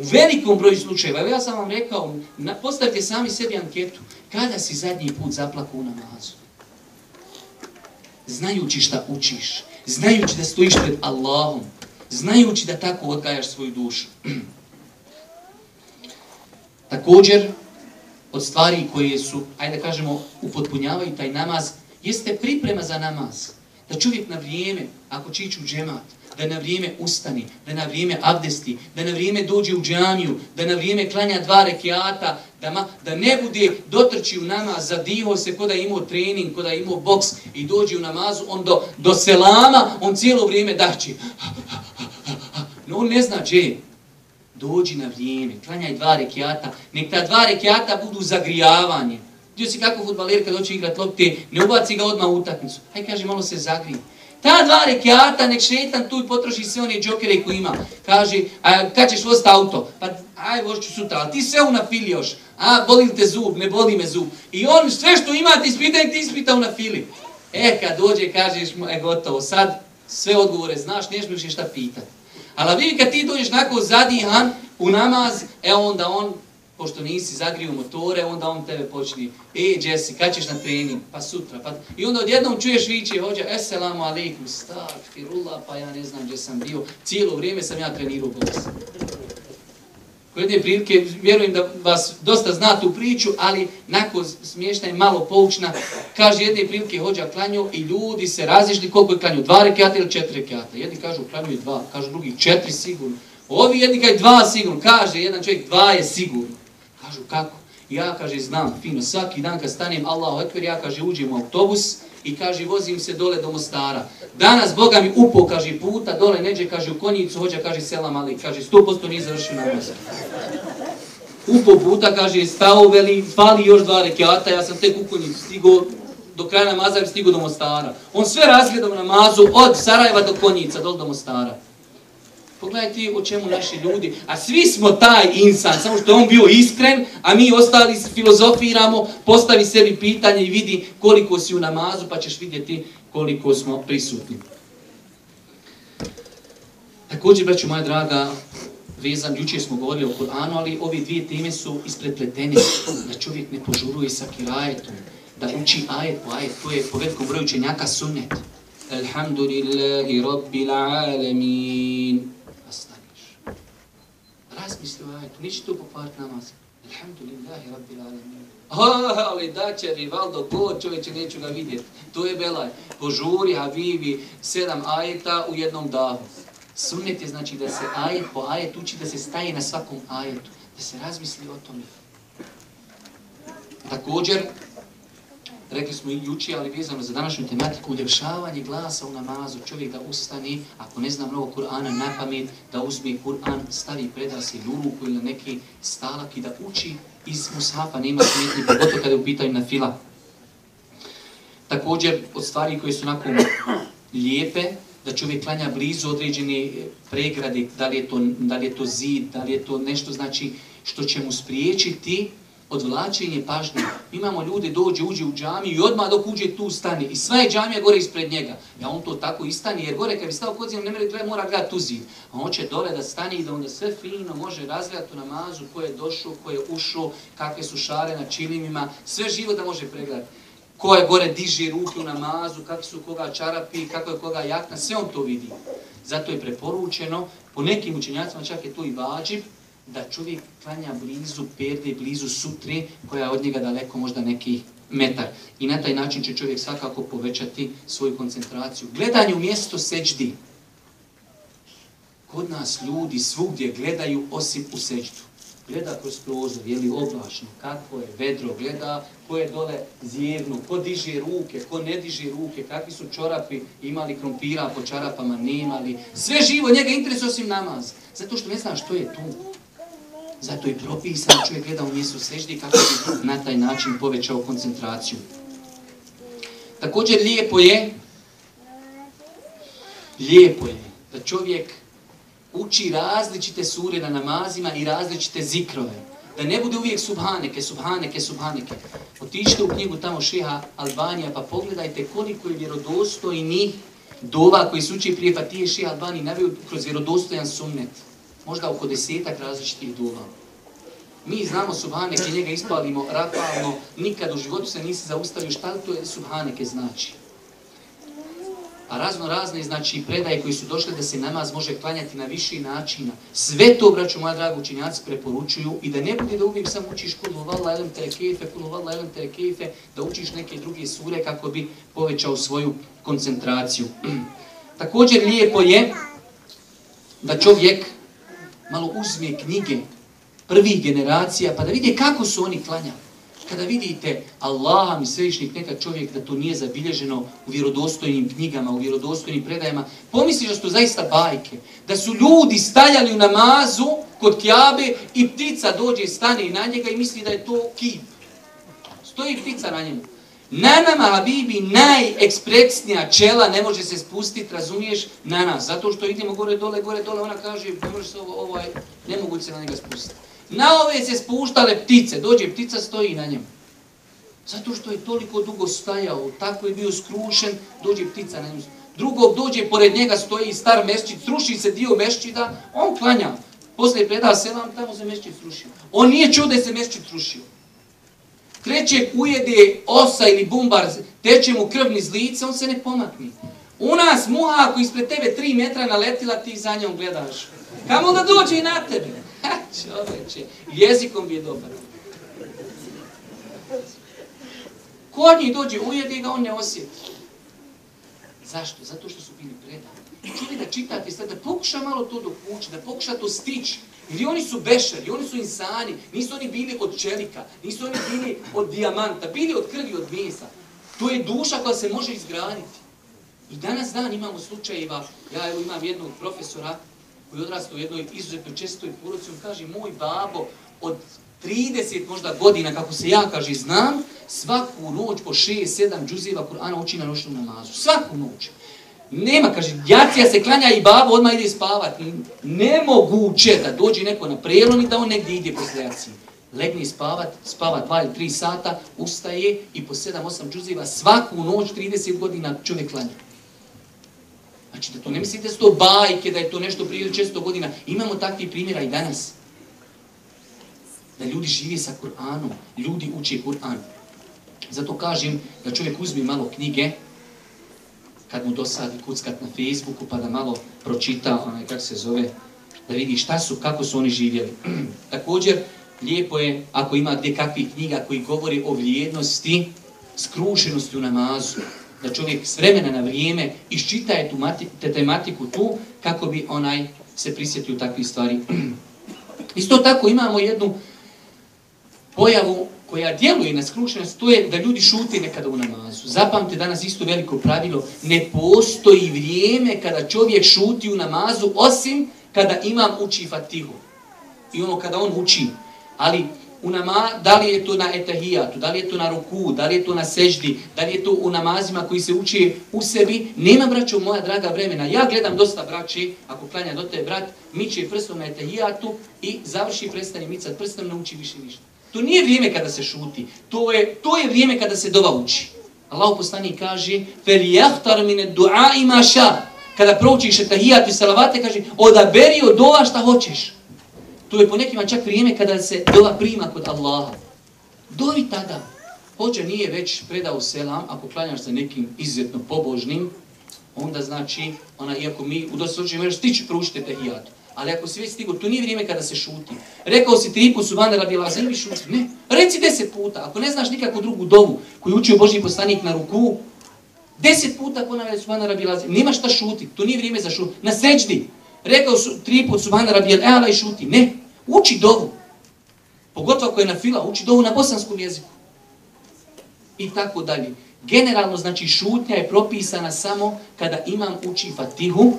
U velikom broju slučajeva, ja sam vam rekao, postavite sami sebi anketu, kada si zadnji put zaplakao u namazu? Znajući šta učiš, znajući da stojiš pred Allahom, znajući da tako odgajaš svoju dušu. [clears throat] Također, od stvari koje su, ajde da kažemo, upotpunjavaju taj namaz, jeste priprema za namaz. Da čovjek na vrijeme, ako će ići u džemat, da na vrijeme ustani, da na vrijeme abdesti, da na vrijeme dođe u džamiju, da na vrijeme klanja dva rekiata, da, ma, da ne bude dotrči u namaz, zadiho se kod da imao trening, kod da imao boks i dođe u namazu, on do, do selama, on cijelo vrijeme daći. No on ne zna gdje Dođi na vrijeme, klanjaj dva rekiata, nek ta dva rekiata budu zagrijavanje. Vidio si kako futbaler kad hoće igrat lopte, ne ubaci ga odmah u utakmicu. Haj kaže, malo se zagrije. Ta dva rekiata, nek šetan tu potroši sve one džokere koji ima. Kaže, a kad ćeš voziti auto? Pa aj, vožit ću sutra, ali ti sve unafili još. A, boli te zub, ne boli me zub. I on sve što ima ti ispita, ti ispita unafili. E, kad dođe, kažeš mu, e, gotovo, sad sve odgovore znaš, neš mi šta pitati. Ali vidi kad ti dođeš nakon zadihan u namaz, e onda on pošto nisi zagrio motore, onda on tebe počni, e, Jesse, kad ćeš na trening? Pa sutra. Pa... I onda odjednom čuješ viće, hođa, eselamu alaikum, stak, firullah, pa ja ne znam gdje sam bio. Cijelo vrijeme sam ja trenirao boks. Kod jedne prilike, vjerujem da vas dosta zna tu priču, ali nakon smiješna je malo poučna, kaže jedne prilike hođa klanju i ljudi se razišli koliko je klanju, dva rekiata ili četiri rekiata. Jedni kažu klanju je dva, kažu drugi četiri sigurno. Ovi jedni kaj dva sigurno, kaže jedan čovjek dva je sigurno. Kako? Ja kaže znam fino svaki dan kad stanem Allahu ekber ja kaže uđem u autobus i kaže vozim se dole do Mostara. Danas Boga mi upo kaže puta dole neđe kaže u konjicu hođa kaže selam ali kaže 100% nije završio namaz. Upo puta kaže stao veli fali još dva rekiata ja sam tek u konjicu stigo do kraja namaza stigo do Mostara. On sve razgledao namazu od Sarajeva do konjica dole do Mostara. Pogledajte o čemu naši ljudi, a svi smo taj insan, samo što on bio iskren, a mi ostali filozofiramo, postavi sebi pitanje i vidi koliko si u namazu, pa ćeš vidjeti koliko smo prisutni. Također, braću moja draga, vezan, juče smo govorili o Kur'anu, ali ove dvije teme su isprepletene, da čovjek ne požuruje sa kirajetom, da uči ajet po ajet, to je po velikom broju učenjaka sunnet. Alhamdulillahi rabbil alamin razmisli mi će tu pokvariti namaz. Alhamdulillahi rabbil alamin. Ah, ali da će Rivaldo, ko čovječe, neću ga vidjeti. To je belaj. Požuri, Habibi, sedam ajeta u jednom dahu. Sunnet je znači da se ajet po ajet uči, da se staje na svakom ajetu. Da se razmisli o tome. Također, rekli smo i juči, ali vezano za današnju tematiku, uljepšavanje glasa u namazu, čovjek da ustani, ako ne zna mnogo Kur'ana na pamet, da uzme Kur'an, stavi predasi u ruku ili na neki stalak i da uči iz mushafa, nema smetnje, pogotovo kada je u pitanju na fila. Također, od stvari koje su nakon lijepe, da čovjek klanja blizu određene pregrade, da li je to, da li je to zid, da li je to nešto znači što će mu spriječiti odvlačenje pažnje. Imamo ljude dođe, uđe u džamiju i odmah dok uđe tu stane. I sva je džamija gore ispred njega. Ja on to tako istani jer gore kad bi stao kod zijem ne mora, mora gledati tu zid. A on će dole da stane i da on je sve fino može razgledati u namazu ko je došao, ko je ušao, kakve su šare na čilimima. Sve živo da može pregledati. Ko je gore diže ruke u namazu, kakvi su koga čarapi, kako je koga jakna, sve on to vidi. Zato je preporučeno, po nekim učenjacima čak je to i vađib, da čovjek klanja blizu perde, blizu sutre, koja je od njega daleko možda neki metar. I na taj način će čovjek svakako povećati svoju koncentraciju. Gledanje u mjesto seđdi. Kod nas ljudi svugdje gledaju osim u seđdu. Gleda kroz prozor, je li oblačno, kako je vedro, gleda ko je dole zjevno, ko diže ruke, ko ne diže ruke, kakvi su čorapi, imali krompira po čarapama, nemali. Sve živo, njega interesuje osim namaz. Zato što ne zna što je tu. Zato je propisan čovjek gleda u mjestu seždi kako bi na taj način povećao koncentraciju. Također lijepo je lijepo je da čovjek uči različite sure na namazima i različite zikrove. Da ne bude uvijek subhaneke, subhaneke, subhaneke. Otičite u knjigu tamo šeha Albanija pa pogledajte koliko je vjerodostojnih dova koji se uči prije pa Fatije šeha Albanija navio kroz vjerodostojan sunnet. Možda oko desetak različitih dova. Mi znamo subhaneke, njega ispalimo rafalno, nikad u životu se nisi zaustavio šta to je subhaneke znači a razno razne znači predaje koji su došle da se namaz može klanjati na viši načina. Sve to, braću moja draga učinjaci, preporučuju i da ne bude da uvijek samo učiš kulu valla elem terekefe, kulu valla elem terekefe, da učiš neke druge sure kako bi povećao svoju koncentraciju. [clears throat] Također lijepo je da čovjek malo uzme knjige prvih generacija pa da vidi kako su oni klanjali kada vidite Allaha mi svevišnjih neka čovjek da to nije zabilježeno u vjerodostojnim knjigama, u vjerodostojnim predajama, pomisliš da su to zaista bajke. Da su ljudi stajali u namazu kod kjabe i ptica dođe i stane na njega i misli da je to kip. Stoji ptica na njemu. Na nama, Habibi, najekspresnija čela ne može se spustiti, razumiješ, na nas. Zato što idemo gore, dole, gore, dole, ona kaže, ne može se ovo, ovo, ne mogu se na njega spustiti. Na ove se spuštale ptice, dođe ptica, stoji na njemu. Zato što je toliko dugo stajao, tako je bio skrušen, dođe ptica na njemu. Drugog dođe, pored njega stoji star mešćid, sruši se dio mešćida, on klanja. Poslije preda selam, tamo se mešćid srušio. On nije čuo da se mešćid srušio. Trećeg ujede osa ili bumbar, teče mu krv iz lica, on se ne pomakni. U nas muha, ako ispred tebe tri metra naletila, ti za njom gledaš. Kamo da dođe i na tebe? [laughs] Ha, čoveče, jezikom bi je dobar. Ko od njih dođe, ujede ga, on ne osjeti. Zašto? Zato što su bili predani. Čuli da čitate sad, da pokuša malo to dokući, da pokuša to stići. Ili oni su bešeri, oni su insani, nisu oni bili od čelika, nisu oni bili od dijamanta, bili od krvi, od mesa. To je duša koja se može izgraditi. I danas dan imamo slučajeva, ja evo imam jednog profesora, koji odrastao u jednoj izuzetno čestoj poruci, on kaže, moj babo od 30 možda godina, kako se ja kaže, znam, svaku noć po 6-7 džuzeva Kur'ana uči na noćnom namazu. Svaku noć. Nema, kaže, jacija se klanja i babo odmah ide spavat. Nemoguće da dođe neko na prelon i da on negdje ide posle jacije. Legni spavat, spava 2 ili 3 sata, ustaje i po 7-8 džuzeva svaku noć 30 godina čovjek klanja. Znači da to ne mislite sto to bajke, da je to nešto prije često godina. Imamo takvi primjera i danas. Da ljudi žive sa Kur'anom, ljudi uče Kur'an. Zato kažem da čovjek uzme malo knjige, kad mu dosadi kuckat na Facebooku, pa da malo pročita, onaj, kako se zove, da vidi šta su, kako su oni živjeli. [clears throat] Također, lijepo je ako ima gdje kakvih knjiga koji govori o vrijednosti, skrušenosti u namazu da čovjek s vremena na vrijeme iščitaje tu te tematiku tu kako bi onaj se prisjetio takvih stvari. [clears throat] Isto tako imamo jednu pojavu koja djeluje na skrušenost, to je da ljudi šute nekada u namazu. Zapamte danas isto veliko pravilo, ne postoji vrijeme kada čovjek šuti u namazu, osim kada imam uči fatihu. I ono kada on uči. Ali u nama, da li je to na etahijatu, da li je to na ruku, da li je to na seždi, da li je to u namazima koji se uči u sebi, nema braćo moja draga vremena. Ja gledam dosta braći, ako klanja do te brat, miče prstom na etahijatu i završi prestanje micat prstom, ne uči više ništa. To nije vrijeme kada se šuti, to je, to je vrijeme kada se dova uči. Allah poslani kaže, فَلْيَحْتَرْ مِنَ mine dua ima kada proučiš etahijat i salavate, kaže, odaberi od dova šta hoćeš. To je po nekima čak vrijeme kada se dova prima kod Allaha. Dovi tada. Hođa nije već predao selam, ako klanjaš sa nekim izuzetno pobožnim, onda znači, ona, iako mi u dosta slučaju možeš stići proučiti etahijatu. Ali ako si već stigo, to nije vrijeme kada se šuti. Rekao si tri put subhane rabi lazim i šuti. Ne, reci deset puta. Ako ne znaš nikakvu drugu dovu koju učio Boži poslanik na ruku, deset puta ponavlja subhane rabi lazim. Nima šta šuti, to nije vrijeme za šuti. Na seđdi. Rekao su tri put subhane rabi lazim e, i šuti. Ne, Uči dovu. Pogotovo ako je na fila, uči dovu na bosanskom jeziku. I tako dalje. Generalno, znači, šutnja je propisana samo kada imam uči fatihu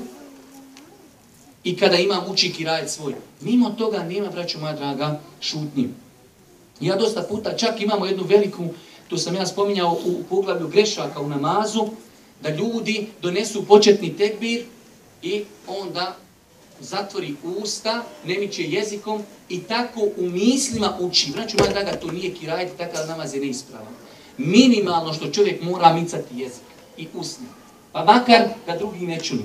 i kada imam uči kirajet svoj. Mimo toga nema, braćo moja draga, šutnji. Ja dosta puta, čak imamo jednu veliku, to sam ja spominjao u poglavlju grešaka u namazu, da ljudi donesu početni tekbir i onda zatvori usta, nemiće jezikom i tako u mislima uči. Braću moja draga, to nije kirajet, takav namaz je neispravan. Minimalno što čovjek mora micati jezik i usne. Pa makar da drugi ne čuni.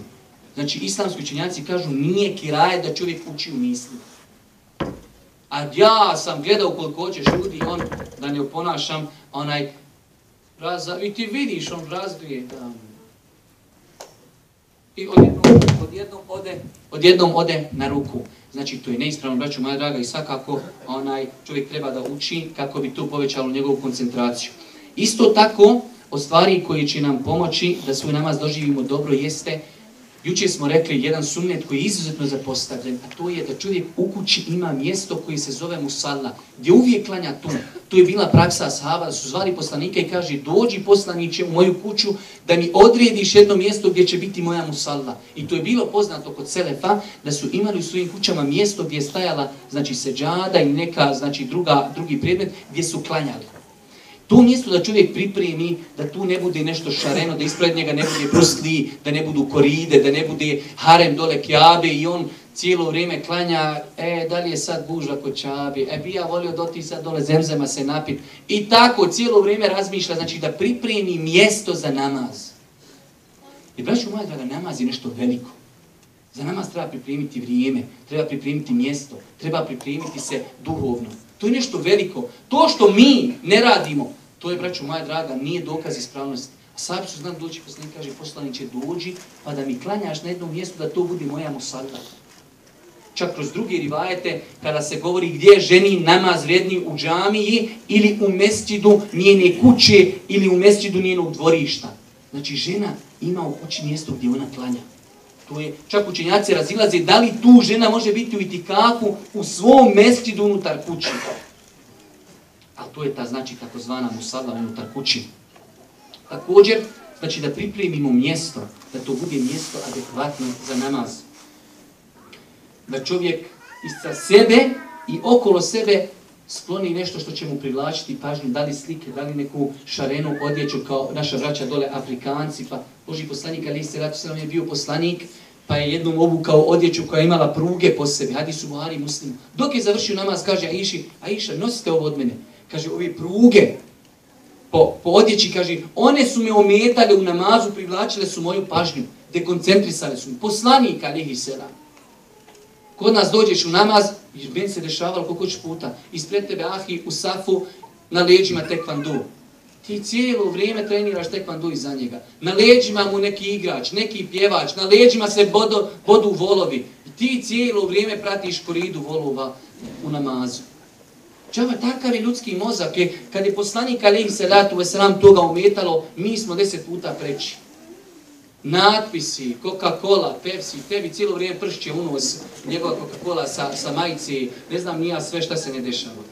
Znači, islamski učenjaci kažu nije kiraje da čovjek uči u misli. A ja sam gledao koliko hoćeš ljudi, on, da ne oponašam, onaj, raza, i ti vidiš, on razgrije tamo. I odjednom, odjednom, ode, odjednom ode na ruku. Znači, to je neispravno, braću moja draga, i svakako onaj čovjek treba da uči kako bi to povećalo njegovu koncentraciju. Isto tako, od stvari koje će nam pomoći da svoj namaz doživimo dobro jeste Juče smo rekli jedan sunnet koji je izuzetno zapostavljen, a to je da čovjek u kući ima mjesto koje se zove Musalla, gdje uvijek klanja tu. To je bila praksa ashaba, su zvali poslanika i kaže dođi poslaniće u moju kuću da mi odrediš jedno mjesto gdje će biti moja Musalla. I to je bilo poznato kod Selefa da su imali u svojim kućama mjesto gdje je stajala znači, seđada i neka znači, druga, drugi predmet gdje su klanjali. To mjesto da čovjek pripremi, da tu ne bude nešto šareno, da ispred njega ne bude prskli, da ne budu koride, da ne bude harem dole kjabe i on cijelo vrijeme klanja, e, da li je sad gužva kod čabe, e, bi ja volio doti sad dole zemzema se napit. I tako cijelo vrijeme razmišlja, znači da pripremi mjesto za namaz. I braću moja draga, namaz je nešto veliko. Za namaz treba pripremiti vrijeme, treba pripremiti mjesto, treba pripremiti se duhovno. To je nešto veliko. To što mi ne radimo, to je, braću moja draga, nije dokaz ispravnosti. A sahabi su znam doći, poslanik kaže, poslaniće, dođi, pa da mi klanjaš na jednom mjestu da to bude moja musalla. Čak kroz druge rivajete, kada se govori gdje ženi namaz vredni u džamiji ili u mesčidu njene kuće ili u mesčidu njenog dvorišta. Znači, žena ima u kući mjesto gdje ona klanja. To je, čak učenjaci razilaze da li tu žena može biti u itikaku u svom mestidu unutar kući. A to je ta znači takozvana musadla unutar kući. Također, znači da pripremimo mjesto, da to bude mjesto adekvatno za namaz. Da čovjek iz sebe i okolo sebe skloni nešto što će mu privlačiti pažnju, da li slike, da li neku šarenu odjeću kao naša vraća dole Afrikanci, pa Boži poslanik Ali se ratu je bio poslanik, pa je jednom obukao odjeću koja je imala pruge po sebi, hadi su Buhari muslim. Dok je završio namaz, kaže Aiši, Aiša, nosite ovo od mene. Kaže, ovi pruge po, po odjeći, kaže, one su me ometale u namazu, privlačile su moju pažnju, dekoncentrisale su mi. Poslanik Ali Kod nas dođeš u namaz, i meni se dešavalo koliko ćeš puta, ispred tebe ahi u safu na leđima tekvandu. Ti cijelo vrijeme treniraš tekvandu iza njega. Na leđima mu neki igrač, neki pjevač, na leđima se bodo, bodu volovi. I ti cijelo vrijeme pratiš koridu volova u namazu. Čava, takav je ljudski mozak. Je, kad je poslanik Alim se veselam toga umetalo, mi smo deset puta preći natpisi, Coca-Cola, Pepsi, tebi cijelo vrijeme pršće unos njegova Coca-Cola sa, sa majici, ne znam nija sve šta se ne dešava.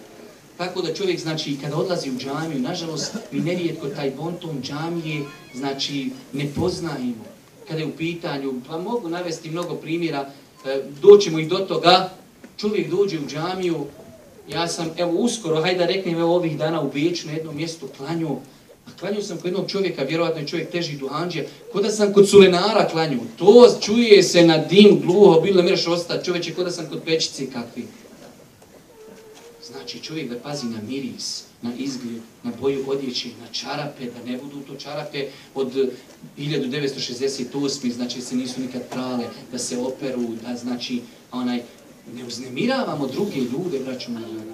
Tako da čovjek, znači, kada odlazi u džamiju, nažalost, mi nerijetko taj bonton džamije, znači, ne poznajemo. Kada je u pitanju, pa mogu navesti mnogo primjera, e, doćemo i do toga, čovjek dođe u džamiju, ja sam, evo, uskoro, hajde da reknem, evo, ovih dana u Beču, na jednom mjestu klanju, klanju sam kod jednog čovjeka, vjerovatno je čovjek teži duhanđe, kod da sam kod sulenara klanju. To čuje se na dim, gluho, bilo ne mreš ostati, čovječe, kod da sam kod pečice kakvi. Znači čovjek da pazi na miris, na izgled, na boju odjeće, na čarape, da ne budu to čarape od 1968. znači se nisu nikad prale, da se operu, da znači onaj, ne uznemiravamo druge ljude, braću moja.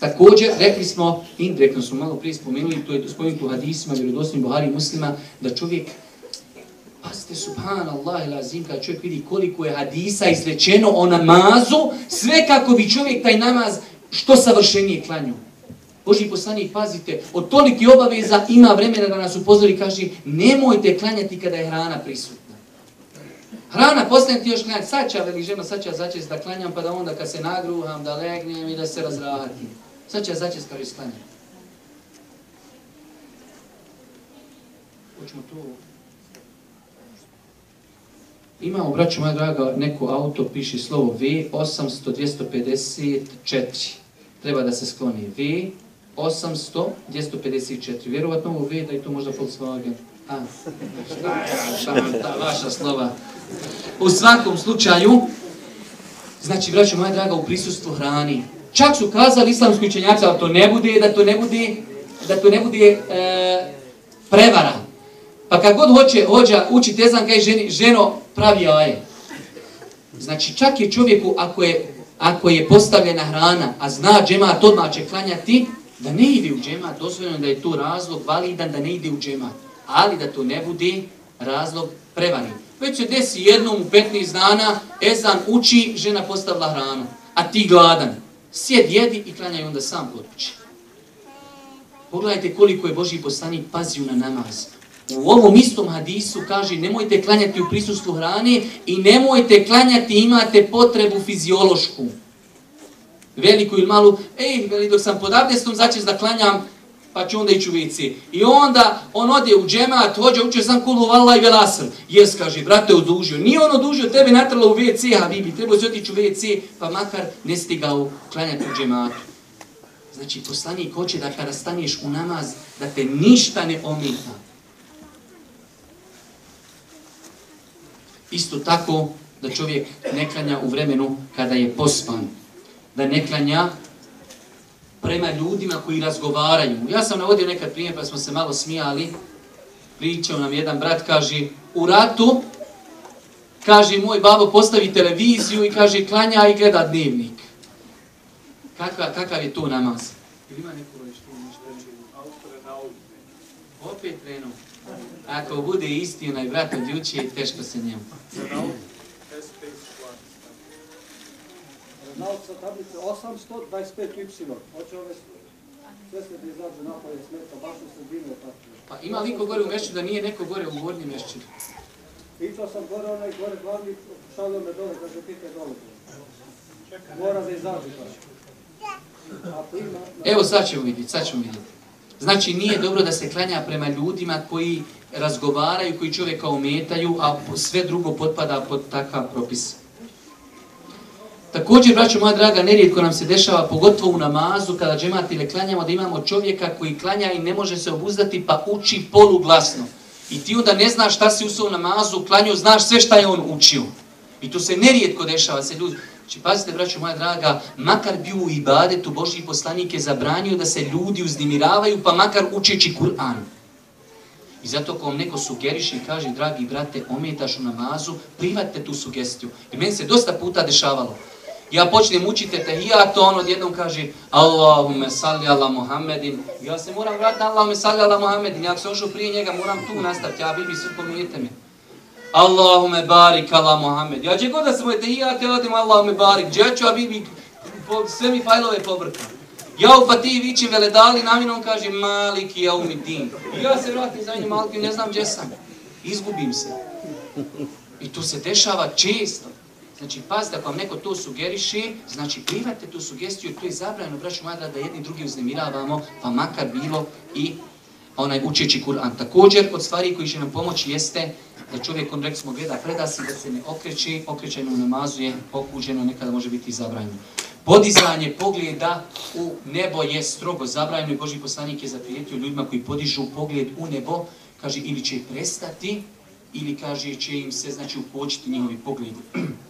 Također, rekli smo, indirektno smo malo prije spomenuli, to je spomenuti u hadisima, vjerodosnim Buhari i muslima, da čovjek, pazite, subhanallah ila zim, kada čovjek vidi koliko je hadisa izrečeno o namazu, sve kako bi čovjek taj namaz što savršenije klanju. Boži poslanik, pazite, od toliki obaveza ima vremena da nas upozori kaže, nemojte klanjati kada je hrana prisutna. Hrana, postajem ti još klanjati, sad će, veli žena, sad će začest da klanjam, pa da onda kad se nagruham, da legnem i da se razrahatim. Sad će začest kao isklanja. Hoćemo to... Imamo, braću moja draga, neko auto, piše slovo V800-254. Treba da se skloni V800-254. Vjerovatno ovo V da je to možda Volkswagen. A, šta je, šta ta vaša slova? U svakom slučaju, znači, braću moja draga, u prisustvu hrani. Čak su kazali islamski učenjaci, ali to ne bude, da to ne bude, da to ne bude e, prevara. Pa kad god hoće hođa uči tezan, kaj ženi, ženo pravi jaje. Znači čak je čovjeku, ako je, ako je postavljena hrana, a zna džemat, odmah će klanjati, da ne ide u džemat, dozvoljeno da je to razlog validan da ne ide u džemat. Ali da to ne bude razlog prevari. Već se desi jednom u 15 dana, Ezan uči, žena postavila hranu, a ti gladan. Sjed, jedi i klanjaj onda sam kod kuće. Pogledajte koliko je Boži poslanik pazio na namaz. U ovom istom hadisu kaže nemojte klanjati u prisustvu hrane i nemojte klanjati imate potrebu fiziološku. Veliku ili malu, ej, veli, dok sam pod abdestom, začeš da klanjam, pa će onda ići u WC. I onda on ode u džemat, hođe, učio sam kulu vala i velasan. Jes, kaže, brate, odužio. Nije on odužio, tebi natrlo u WC, a bibi, trebao si otići u WC, pa makar ne stigao klanjati u džematu. Znači, poslanik hoće da kada staneš u namaz, da te ništa ne omita. Isto tako da čovjek ne klanja u vremenu kada je pospan. Da ne klanja prema ljudima koji razgovaraju. Ja sam navodio nekad primjer pa smo se malo smijali. Pričao nam jedan brat, kaže, u ratu, kaže, moj babo postavi televiziju i kaže, klanja i gleda dnevnik. Kakva, kakav je to namaz? Ima neko što Opet krenuo. Ako bude isti onaj brat od juče, teško se njemu. Nauk sa tablice 825 y. Hoće ove sve se da izađe napolje smeta, baš u sredinu Pa ima liko gore u mešću da nije neko gore u gornjem mešću? Pitao sam gore onaj gore glavni, šalio me dole, kaže pite dole. Mora da izađe kaže. Evo sad ćemo vidjeti, sad ćemo vidjeti. Znači nije dobro da se klanja prema ljudima koji razgovaraju, koji čovjeka ometaju, a sve drugo potpada pod takav propis. Također, braćo moja draga, nerijetko nam se dešava, pogotovo u namazu, kada džemati ne klanjamo, da imamo čovjeka koji klanja i ne može se obuzdati, pa uči poluglasno. I ti onda ne znaš šta si usao u namazu, klanju, znaš sve šta je on učio. I to se nerijetko dešava, se ljudi, Znači, pazite, braćo moja draga, makar bi u ibadetu Božji poslanik je zabranio da se ljudi uznimiravaju, pa makar učeći Kur'an. I zato ko vam neko sugeriše i kaže, dragi brate, ometaš u namazu, privatite tu sugestiju. I meni se dosta puta dešavalo. Ja počnem učiti tehijat, on odjednom kaže Allahume salli ala Muhammedin. Ja se moram vratiti na Allahume salli ala Muhammedin. Ja sam ušao prije njega, moram tu nastaviti. Ja bibi sve pomijete mi. Allahume barik ala Muhammed. Ja će god da se moje tehijate, odim Allahume barik. Gdje ću, a bibi sve mi fajlove pobrka. Ja u Fatiji vićim veledali, naminom kaže Maliki ja umidin. I ja se vratim za njim Maliki, ne znam gdje sam. Izgubim se. I to se dešava često. Znači, pazite, ako vam neko to sugeriše, znači, private tu sugestiju, to je zabranjeno, braću moja, da jedni drugi uznemiravamo, pa makar bilo i onaj učeći Kur'an. Također, od stvari koji će nam pomoći jeste da čovjek, on rekli smo, gleda predasi, da se ne okreći, okrećeno namazu je pokuđeno, nekada može biti zabranjeno. Podizanje pogleda u nebo je strogo zabranjeno i Boži poslanik je zaprijetio ljudima koji podižu pogled u nebo, kaže, ili će prestati, ili kaže, će im se, znači, ukočiti njihovi pogledi. [clears throat]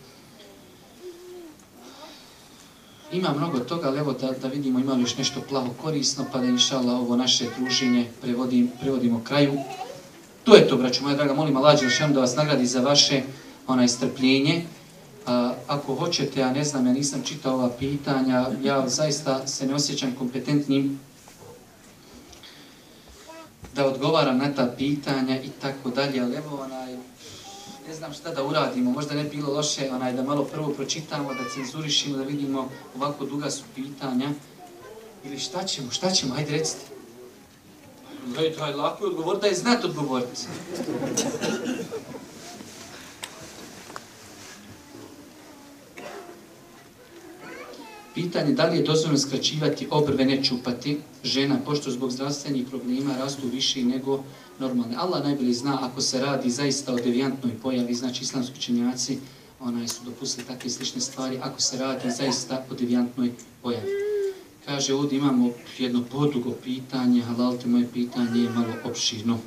Ima mnogo toga, ali evo da, da vidimo ima li još nešto plavo korisno, pa da inšala ovo naše druženje prevodim, prevodimo kraju. To je to, braću moja draga, molim Allah Đelšanu da vas nagradi za vaše onaj strpljenje. A, ako hoćete, ja ne znam, ja nisam čitao ova pitanja, ja zaista se ne osjećam kompetentnim da odgovaram na ta pitanja i tako dalje, ali evo onaj, ne znam šta da uradimo, možda ne bilo loše onaj, da malo prvo pročitamo, da cenzurišimo, da vidimo ovako duga su pitanja. Ili šta ćemo, šta ćemo, ajde recite. To je lako odgovor, da je znat odgovoriti. Pitanje da li je dozvoljno skraćivati obrve, ne čupati žena, pošto zbog zdravstvenih problema rastu više nego normalne. Allah najbolje zna ako se radi zaista o devijantnoj pojavi, znači islamski učenjaci onaj, su dopustili takve slične stvari, ako se radi zaista o devijantnoj pojavi. Kaže, ovdje imamo jedno podugo pitanje, halalte moje pitanje je malo opširno.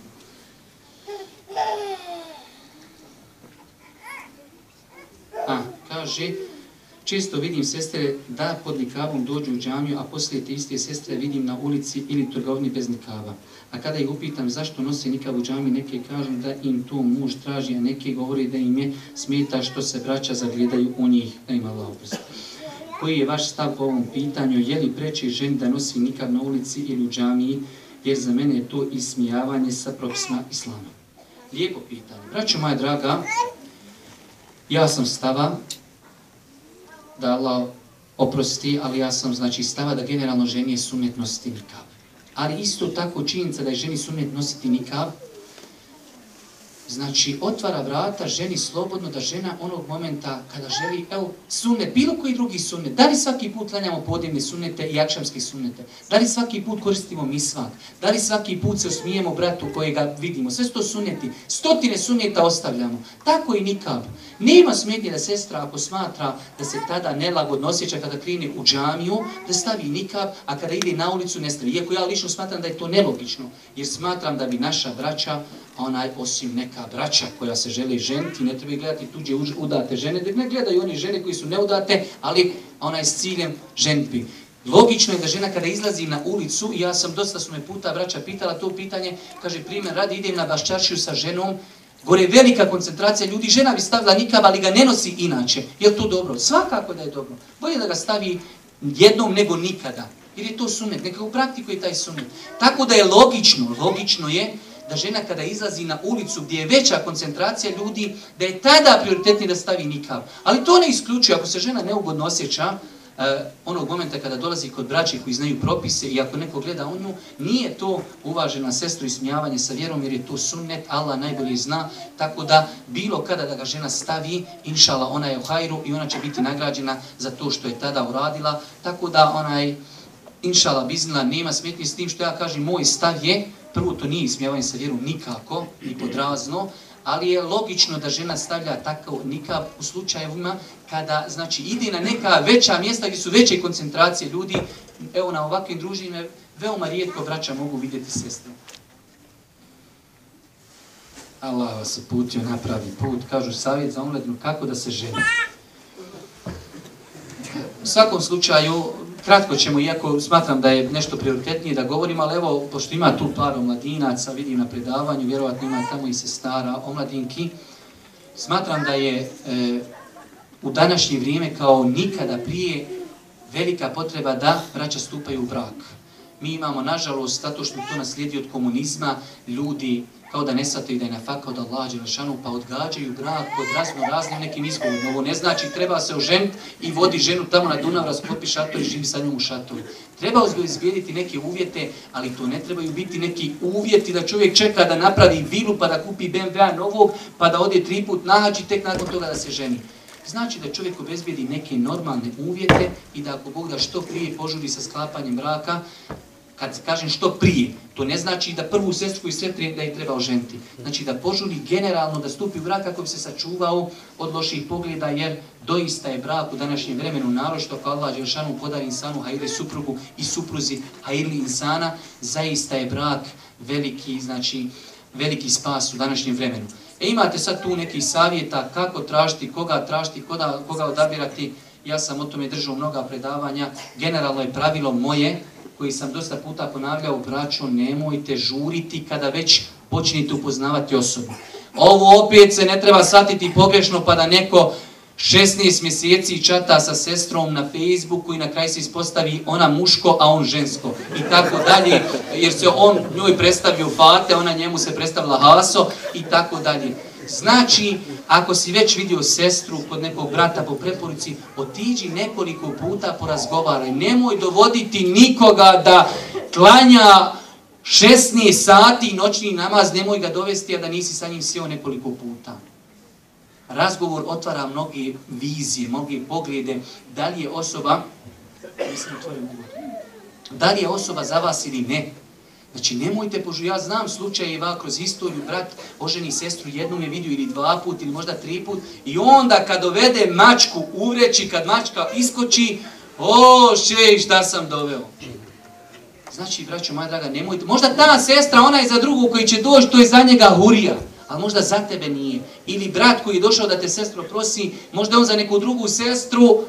A, kaže, često vidim sestre da pod nikabom dođu u džamiju, a poslije te iste sestre vidim na ulici ili trgovini bez nikaba. A kada ih upitam zašto nose nikab u džamiju, neke kažu da im to muž traži, a neke govori da im je smeta što se braća zagledaju u njih, da ima laupust. Koji je vaš stav po ovom pitanju, je li preći žen da nosi nikab na ulici ili u džamiji, jer za mene je to ismijavanje sa propisma islama. Lijepo pitanje. Braćo moja draga, ja sam stava da Allah oprosti, ali ja sam znači stava da generalno ženi je sunet nositi nikab. Ali isto tako činjenica da je ženi sunet nositi nikab, Znači, otvara vrata ženi slobodno da žena onog momenta kada želi, evo, sunnet, bilo koji drugi sunnet, da li svaki put lanjamo podjevne sunnete i jakšamske sunnete, da li svaki put koristimo misvak, da li svaki put se osmijemo bratu kojega vidimo, sve su to sunneti, stotine sunneta ostavljamo, tako i nikab. Nema smetnje da sestra ako smatra da se tada nelagodno osjeća kada krine u džamiju, da stavi nikab, a kada ide na ulicu ne stavi. Iako ja lično smatram da je to nelogično, jer smatram da bi naša braća onaj osim neka braća koja se žele ženiti, ne treba gledati tuđe udate žene, da ne gledaju oni žene koji su neudate, ali onaj s ciljem ženitbi. Logično je da žena kada izlazi na ulicu, ja sam dosta su me puta braća pitala to pitanje, kaže primjer, radi idem na baščaršiju sa ženom, gore je velika koncentracija ljudi, žena bi stavila nikab, ali ga ne nosi inače. Je to dobro? Svakako da je dobro. Bolje da ga stavi jednom nego nikada. Jer je to sunet, neka u praktiku je taj sunet. Tako da je logično, logično je da žena kada izlazi na ulicu gdje je veća koncentracija ljudi, da je tada prioritetni da stavi nikav. Ali to ne isključuje, ako se žena neugodno osjeća, uh, onog momenta kada dolazi kod braća koji znaju propise i ako neko gleda u nju, nije to uvažena sestru ismijavanje sa vjerom jer je to sunnet, Allah najbolje zna, tako da bilo kada da ga žena stavi, inšala ona je u hajru i ona će biti nagrađena za to što je tada uradila, tako da onaj, inšala biznila, nema smetnje s tim što ja kažem, moj stav je, prvo to nije ismijavanje sa vjerom nikako i podrazno, ali je logično da žena stavlja takav nikab u slučajevima kada znači ide na neka veća mjesta gdje su veće koncentracije ljudi, evo na ovakvim družinima veoma rijetko braća mogu vidjeti sestre. Allah vas uputio na pravi put, kažu savjet za omlednu kako da se ženi. U svakom slučaju, kratko ćemo, iako smatram da je nešto prioritetnije da govorim, ali evo, pošto ima tu par omladinaca, vidim na predavanju, vjerovatno ima tamo i se stara omladinki, smatram da je e, u današnje vrijeme kao nikada prije velika potreba da braća stupaju u brak. Mi imamo, nažalost, zato što to naslijedi od komunizma, ljudi kao da ne sataju da je nafaka od Allaha Đelešanu, pa odgađaju brak pod razno raznim nekim izgovorom. Ovo ne znači treba se oženiti i vodi ženu tamo na Dunav, raskopi šator i živi sa njom u šatoru. Treba izbijediti neke uvjete, ali to ne trebaju biti neki uvjeti da čovjek čeka da napravi vilu pa da kupi BMW novog, pa da ode tri put nahađi tek nakon toga da se ženi. Znači da čovjek obezbijedi neke normalne uvjete i da ako Bog da što prije požuri sa sklapanjem braka, kad kažem što prije, to ne znači da prvu sestru i sve da je treba oženiti. Znači da požuri generalno da stupi u brak kako bi se sačuvao od loših pogleda, jer doista je brak u današnjem vremenu narošto kao Allah Đelšanu podari insanu hajri suprugu i supruzi hajri insana, zaista je brak veliki, znači veliki spas u današnjem vremenu. E imate sad tu neki savjeta kako tražiti, koga tražiti, koga, koga odabirati. Ja sam o tome držao mnoga predavanja. Generalno je pravilo moje, koji sam dosta puta ponavljao, braćo, nemojte žuriti kada već počinite upoznavati osobu. Ovo opet se ne treba shvatiti pogrešno pa da neko 16 mjeseci čata sa sestrom na Facebooku i na kraj se ispostavi ona muško, a on žensko. I tako dalje, jer se on njoj predstavio Fate, ona njemu se predstavila Haso i tako dalje. Znači, ako si već vidio sestru kod nekog brata po preporici, otiđi nekoliko puta porazgovaraj. Nemoj dovoditi nikoga da klanja 16 sati noćni namaz, nemoj ga dovesti, a da nisi sa njim sjeo nekoliko puta. Razgovor otvara mnoge vizije, mnoge poglede, da li je osoba Mislim, tvoj ugovor. Da li je osoba za vas ili ne? Znači, nemojte požu, ja znam slučajeva kroz istoriju, brat oženi sestru jednom je vidio ili dva put ili možda tri put i onda kad dovede mačku uvreći, kad mačka iskoči, o, še, šta sam doveo? Znači, braćo moja draga, nemojte, možda ta sestra, ona je za drugu koji će doći, to je za njega hurija, ali možda za tebe nije. Ili brat koji je došao da te sestro prosi, možda on za neku drugu sestru,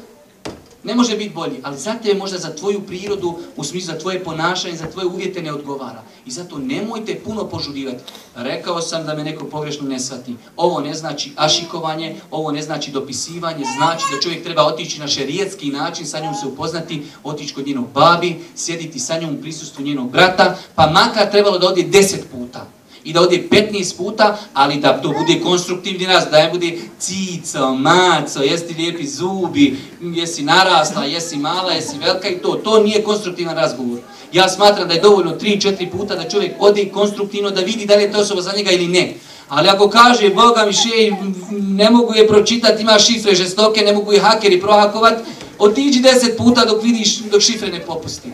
ne može biti bolji, ali zato je možda za tvoju prirodu, u smislu za tvoje ponašanje, za tvoje uvjete ne odgovara. I zato nemojte puno požurivati. Rekao sam da me neko pogrešno ne shvati. Ovo ne znači ašikovanje, ovo ne znači dopisivanje, znači da čovjek treba otići na šerijetski način, sa njom se upoznati, otići kod njenog babi, sjediti sa njom u prisustvu njenog brata, pa makar trebalo da odi deset puta i da ode 15 puta, ali da to bude konstruktivni rast, da je bude cico, maco, jesi lijepi zubi, jesi narasla, jesi mala, jesi velika i to. To nije konstruktivan razgovor. Ja smatram da je dovoljno 3-4 puta da čovjek ode konstruktivno da vidi da li je to osoba za njega ili ne. Ali ako kaže, Boga mi še, ne mogu je pročitati, ima šifre žestoke, ne mogu je hakeri prohakovat, otiđi 10 puta dok vidiš, dok šifre ne popusti.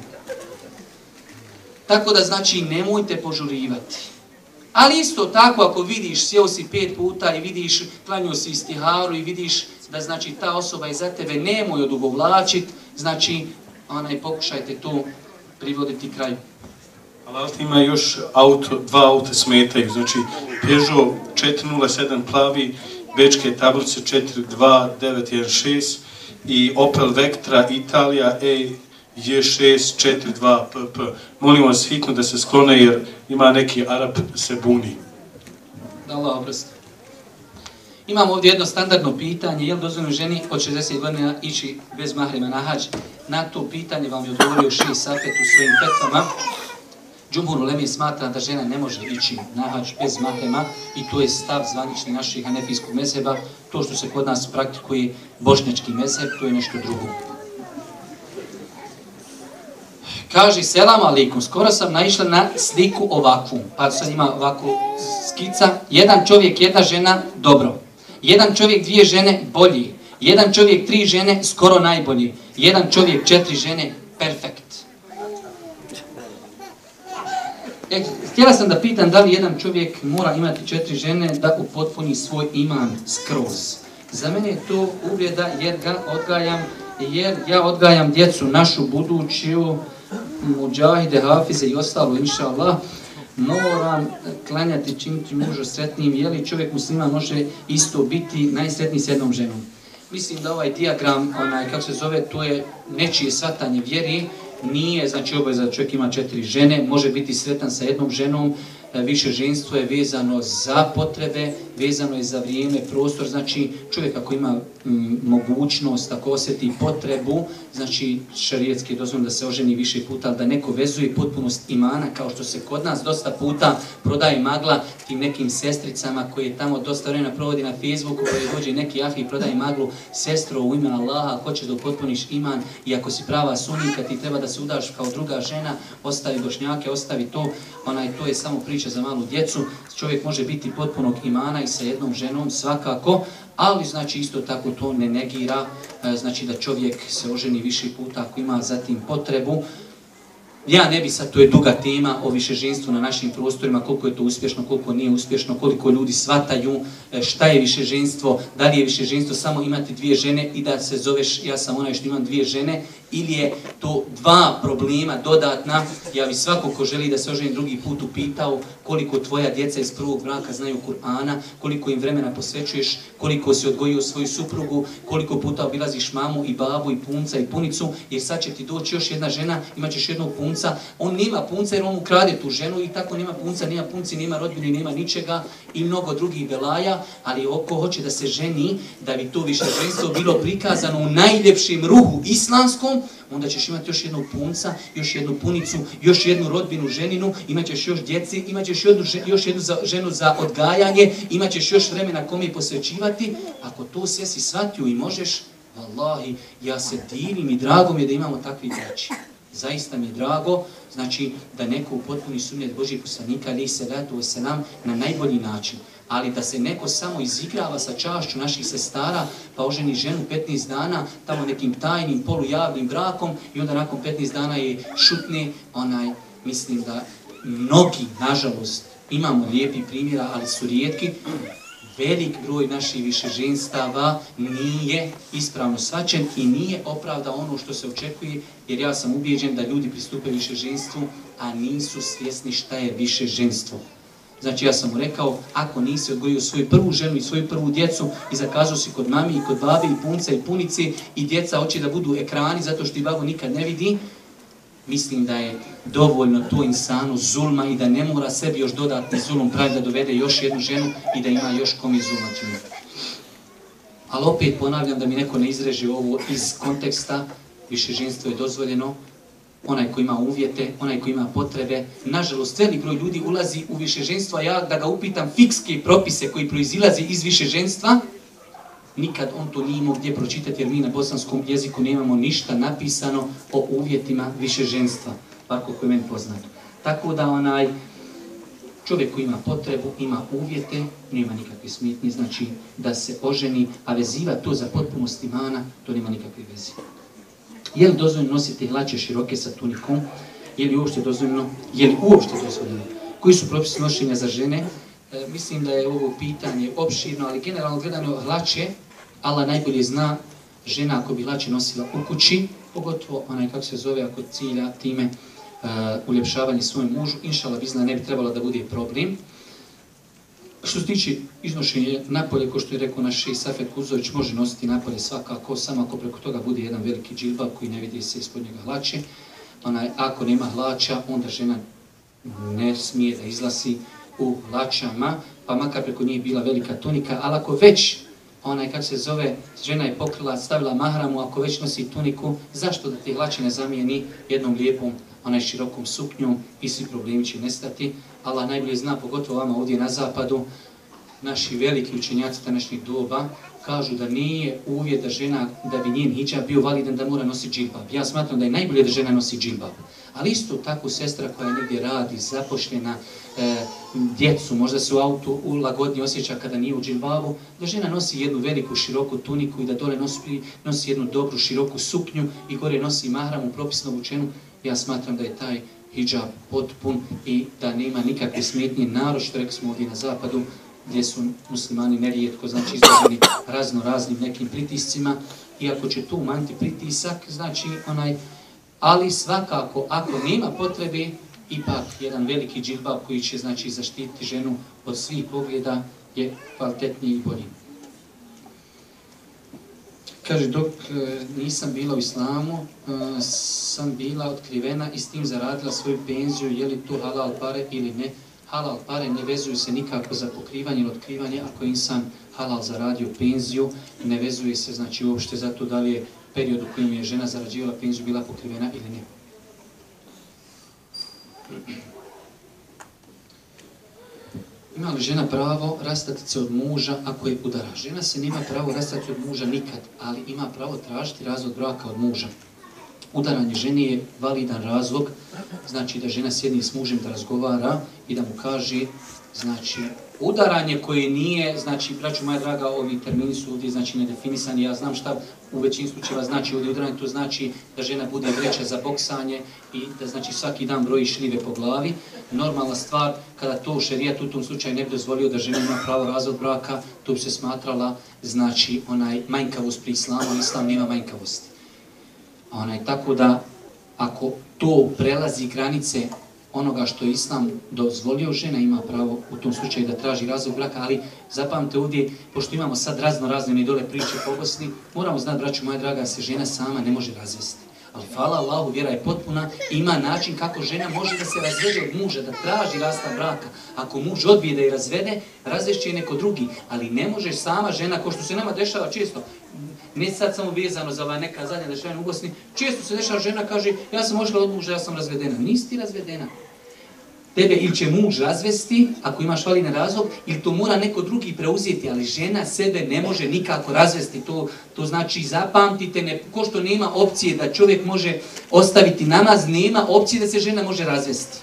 Tako da znači nemojte požurivati. Ali isto tako ako vidiš, sjeo si pet puta i vidiš, klanio si istiharu i vidiš da znači ta osoba je za tebe, nemoj odugovlačit, znači onaj pokušajte to privoditi kraju. Ali ima još auto, dva auta smetaju, znači Peugeot 407 plavi, bečke tablice 42916 i Opel Vectra Italija E J642PP. Molim vas hitno da se sklone jer ima neki Arab se buni. Da Allah oprosti. Imamo ovdje jedno standardno pitanje, je li dozvoljeno ženi od 60 godina ići bez mahrema na hađ? Na to pitanje vam je odgovorio Ši Safet u svojim petvama. Džumhur Ulemi smatra da žena ne može ići na hađ bez mahrema i to je stav zvanični naših hanefijskog meseba. To što se kod nas praktikuje bošnjački meseb, to je nešto drugo. Kaže, selam alikum, skoro sam naišla na sliku ovakvu, pa sad ima ovakvu skica. Jedan čovjek, jedna žena, dobro. Jedan čovjek, dvije žene, bolji. Jedan čovjek, tri žene, skoro najbolji. Jedan čovjek, četiri žene, perfekt. E, htjela sam da pitam da li jedan čovjek mora imati četiri žene da upotpuni svoj iman skroz. Za mene je to uvjeda jer ga odgajam, jer ja odgajam djecu našu buduću, muđahide, hafize i ostalo, inša Allah, moram klanjati činiti muža sretnim, je li čovjek muslima može isto biti najsretniji s jednom ženom. Mislim da ovaj diagram, onaj, kako se zove, to je nečije svatanje vjeri, nije, znači obaveza da čovjek ima četiri žene, može biti sretan sa jednom ženom, e, više ženstvo je vezano za potrebe, vezano je za vrijeme, prostor, znači čovjek ako ima m, mogućnost, ako osjeti potrebu, znači šarijetski je da se oženi više puta, da neko vezuje potpunost imana, kao što se kod nas dosta puta prodaje magla tim nekim sestricama koje tamo dosta vremena provodi na Facebooku, koje dođe neki ahi i prodaje maglu, sestro u ime Allaha, hoćeš da potpuniš iman i ako si prava sunika, ti treba da se udaš kao druga žena, ostavi bošnjake, ostavi to, onaj, to je samo priča priča za malu djecu, čovjek može biti potpunog imana i sa jednom ženom svakako, ali znači isto tako to ne negira, e, znači da čovjek se oženi više puta ako ima zatim potrebu, Ja ne bi sad, to je duga tema o višeženstvu na našim prostorima, koliko je to uspješno, koliko nije uspješno, koliko ljudi svataju e, šta je višeženstvo, da li je višeženstvo samo imati dvije žene i da se zoveš ja sam onaj što imam dvije žene, ili je to dva problema dodatna. Ja bi svako ko želi da se oženi drugi put upitao koliko tvoja djeca iz prvog braka znaju Kur'ana, koliko im vremena posvećuješ, koliko si odgojio svoju suprugu, koliko puta obilaziš mamu i babu i punca i punicu, jer sad će ti doći još jedna žena, imat ćeš jednog punca, on nima punca jer on mu krade tu ženu i tako nema punca, nema punci, nema rodbini, nema ničega i mnogo drugih belaja, ali oko hoće da se ženi, da bi to više ženstvo bilo prikazano u najljepšim ruhu islamskom, onda ćeš imati još jednog punca, još jednu punicu, još jednu rodbinu ženinu, imat ćeš još djeci, imat ćeš jednu, još jednu za, ženu za odgajanje, imat ćeš još vremena kome posvećivati. Ako to sve si shvatio i možeš, Wallahi, ja se divim i drago mi je da imamo takvi dječi. Zaista mi je drago, znači da neko u potpuni sunnet Božih poslanika, ali se ratu se nam na najbolji način. Ali da se neko samo izigrava sa čašću naših sestara, pa oženi ženu 15 dana, tamo nekim tajnim, polujavnim brakom i onda nakon 15 dana je šutne, onaj, mislim da mnogi, nažalost, imamo lijepi primjera, ali su rijetki, velik broj naših višeženstava nije ispravno svačen i nije opravda ono što se očekuje, jer ja sam ubijeđen da ljudi pristupe višeženstvu, a nisu svjesni šta je višeženstvo. Znači ja sam mu rekao, ako nisi odgojio svoju prvu ženu i svoju prvu djecu i zakazao si kod mami i kod babi i punca i punici i djeca hoće da budu ekrani zato što i babu nikad ne vidi, mislim da je dovoljno to insanu zulma i da ne mora sebi još dodatni zulum pravi da dovede još jednu ženu i da ima još kom izulma ćemo. Ali opet ponavljam da mi neko ne izreže ovo iz konteksta, više ženstvo je dozvoljeno, onaj ko ima uvjete, onaj ko ima potrebe. Nažalost, velik broj ljudi ulazi u više ženstvo, a ja da ga upitam fikske propise koji proizilaze iz više ženstva, nikad on to nije imao gdje pročitati, jer mi na bosanskom jeziku nemamo ništa napisano o uvjetima više ženstva, tako koji je meni poznato. Tako da onaj čovjek koji ima potrebu, ima uvjete, nema nikakve smitnje, znači da se oženi, a veziva to za potpunost imana, to nema nikakve veze. Je li dozvoljeno nositi hlače široke sa tunikom? Je li uopšte dozvoljeno? Je li uopšte dozvoljeno? Koji su propisi nošenja za žene? E, mislim da je ovo pitanje opširno, ali generalno gledano hlače, Allah najbolje zna žena ako bi hlače nosila u kući, pogotovo onaj kako se zove ako cilja time uh, uljepšavanje svojom mužu, inšala bi zna ne bi trebalo da bude problem. Što se tiče iznošenja napolje, ko što je rekao naš Safet Kuzović, može nositi napolje svakako, samo ako preko toga bude jedan veliki džilbab koji ne vidi se ispod njega hlače. Onaj, ako nema hlača, onda žena ne smije da izlasi u hlačama, pa makar preko nije bila velika tunika, ali ako već onaj, kako se zove, žena je pokrila, stavila mahramu, ako već nosi tuniku, zašto da te hlače ne zamijeni jednom lijepom, onaj širokom suknjom i svi problemi će nestati. Allah najbolje zna, pogotovo vama ovdje na zapadu, naši veliki učenjaci današnjih doba, kažu da nije uvjet da žena, da bi njen hijab bio validan da mora nositi džilbab. Ja smatram da je najbolje da žena nosi džilbab. Ali isto tako sestra koja negdje radi, zapošljena, e, djecu, možda se u autu ulagodnije osjeća kada nije u džilbabu, da žena nosi jednu veliku široku tuniku i da dole nosi, nosi jednu dobru široku suknju i gore nosi mahramu propisno učenu, ja smatram da je taj hijab potpun i da nema nikakve smetnje, naročito rekli smo ovdje na zapadu, gdje su muslimani nerijetko, znači izloženi razno raznim nekim pritiscima, i ako će tu manti pritisak, znači onaj, ali svakako, ako nema potrebe, ipak jedan veliki džilbab koji će znači zaštititi ženu od svih pogleda je kvalitetniji i bolji. Kaže, dok e, nisam bila u islamu, e, sam bila otkrivena i s tim zaradila svoju penziju, je li to halal pare ili ne? Halal pare ne vezuju se nikako za pokrivanje ili otkrivanje, ako je insan halal zaradio penziju, ne vezuje se znači uopšte za to da li je period u kojem je žena zarađivala penziju bila pokrivena ili ne. Ima li žena pravo rastati se od muža ako je udara? Žena se nema pravo rastati od muža nikad, ali ima pravo tražiti razvod braka od muža. Udaranje žene je validan razlog, znači da žena sjedni s mužem da razgovara i da mu kaže, znači, udaranje koje nije, znači, braću moja draga, ovi termini su ovdje, znači, nedefinisani, ja znam šta u većini slučajeva znači ovdje udaranje, to znači da žena bude vreća za boksanje i da, znači, svaki dan broji šljive po glavi. Normalna stvar, kada to šerijat u tom slučaju ne bi dozvolio da žena ima pravo razvod braka, to bi se smatrala, znači, onaj manjkavost pri islamu, islam nema manjkavosti. Onaj, tako da, ako to prelazi granice onoga što je Islam dozvolio, žena ima pravo u tom slučaju da traži razvoj braka, ali zapamte ovdje, pošto imamo sad razno razne dole priče po Bosni, moramo znati, braću moja draga, se žena sama ne može razvesti. Ali hvala Allahu, vjera je potpuna, ima način kako žena može da se razvede od muža, da traži rasta braka. Ako muž odbije da je razvede, razvešće je neko drugi, ali ne može sama žena, ko što se nama dešava često, ne sad samo vezano za ova neka zadnja dešavanja u Bosni, često se dešava žena kaže, ja sam ošla od muža, ja sam razvedena. Nisi ti razvedena. Tebe ili će muž razvesti, ako imaš valina razlog, ili to mora neko drugi preuzeti, ali žena sebe ne može nikako razvesti. To, to znači, zapamtite, ne, ko što nema opcije da čovjek može ostaviti namaz, nema opcije da se žena može razvesti.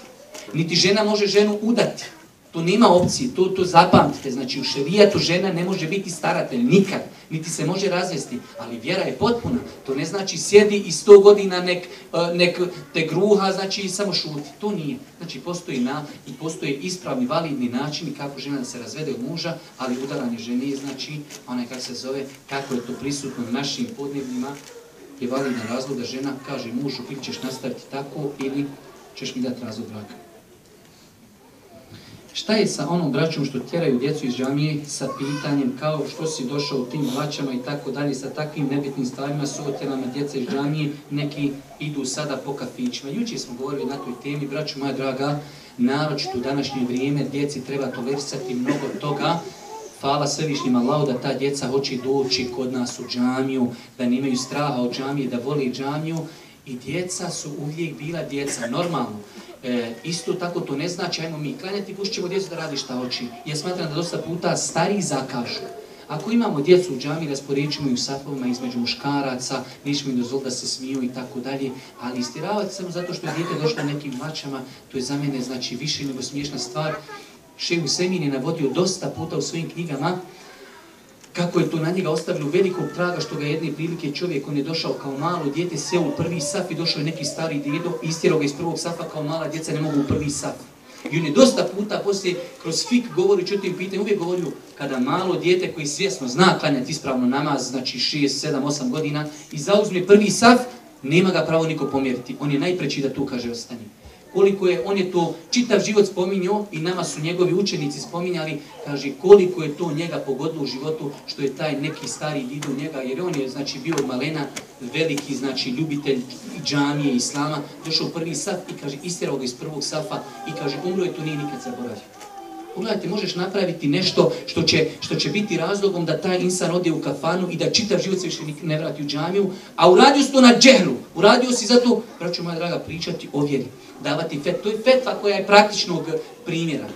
Niti žena može ženu udati. To nema opcije, to, to zapamtite. Znači u šerijatu žena ne može biti staratelj nikad, niti se može razvesti, ali vjera je potpuna. To ne znači sjedi i sto godina nek, e, nek te gruha, znači samo šuti. To nije. Znači postoji na i postoje ispravni, validni načini kako žena da se razvede od muža, ali udaranje žene znači, onaj kako se zove, kako je to prisutno u našim podnebnima, je validan razlog da žena kaže mužu ili ćeš nastaviti tako ili ćeš mi dati razlog braka. Šta je sa onom braćom što tjeraju djecu iz džamije sa pitanjem kao što si došao u tim vlaćama i tako dalje, sa takvim nebitnim stvarima su otjerama djece iz džamije, neki idu sada po kafićima. Juče smo govorili na toj temi, braću moja draga, naročito u današnje vrijeme djeci treba tolerisati mnogo toga, Hvala svevišnjim Allahu da ta djeca hoće doći kod nas u džamiju, da nemaju straha od džamije, da voli džamiju. I djeca su uvijek bila djeca, normalno. E, isto tako to ne znači, ajmo mi klanjati, pušćemo djecu da radi šta hoći. Ja smatram da dosta puta stariji zakažu. Ako imamo djecu u džami, i u safovima između muškaraca, nećemo im dozvoliti da se smiju i tako dalje, ali istiravati samo zato što je djete došlo nekim mačama, to je za mene znači više nego smiješna stvar. Šehu Semin je navodio dosta puta u svojim knjigama, kako je to na njega ostavilo velikog traga što ga jedne prilike čovjek, on je došao kao malo djete, se u prvi saf i došao je neki stari djedo, istjerao ga iz prvog safa kao mala djeca ne mogu u prvi saf. I on je dosta puta poslije kroz fik govori, o tim pitanju, uvijek govorio kada malo djete koji svjesno zna klanjati ispravno namaz, znači 6, 7, 8 godina i zauzme prvi saf, nema ga pravo niko pomjeriti. On je najpreći da tu kaže ostani koliko je, on je to čitav život spominjao i nama su njegovi učenici spominjali, kaže koliko je to njega pogodilo u životu što je taj neki stari vidio njega, jer on je znači bio od malena veliki znači ljubitelj džamije islama, došao prvi saf i kaže istirao ga iz prvog safa i kaže umro je to nije nikad zaboravio. Pogledajte, možeš napraviti nešto što će, što će biti razlogom da taj insan ode u kafanu i da čitav život se više ne vrati u džamiju, a uradio si to na džehlu. Uradio si zato, braću moja draga, pričati o vjeri. Davati fet. To je fetva koja je praktičnog primjera.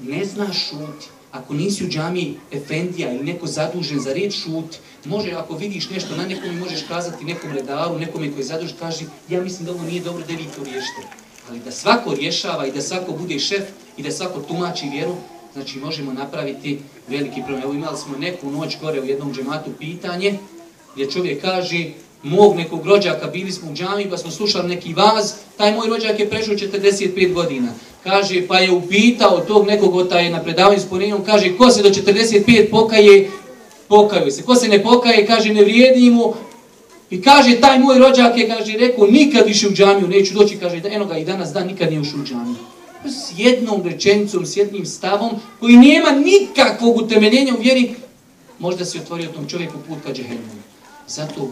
Ne znaš šuti. Ako nisi u džamiji efendija ili neko zadužen za riječ šuti, može, ako vidiš nešto na nekom, možeš kazati nekom redaru, nekome koji je zadužen, kaži, ja mislim da ovo nije dobro da vi to riješite ali da svako rješava i da svako bude šef i da svako tumači vjeru, znači možemo napraviti veliki problem. Evo imali smo neku noć gore u jednom džematu pitanje, gdje čovjek kaže, mog nekog rođaka, bili smo u džami, pa smo slušali neki vaz, taj moj rođak je prešao 45 godina. Kaže, pa je upitao tog nekog od taj na predavanju s kaže, ko se do 45 pokaje, pokaju se. Ko se ne pokaje, kaže, ne vrijedi mu, I kaže, taj moj rođak je, kaže, rekao, nikad više u džamiju neću doći, kaže, eno ga i danas dan nikad nije ušao u džamiju. S jednom rečenicom, s jednim stavom, koji nema nikakvog utemeljenja u vjeri, možda se otvorio tom čovjeku put ka džehennu. Zato,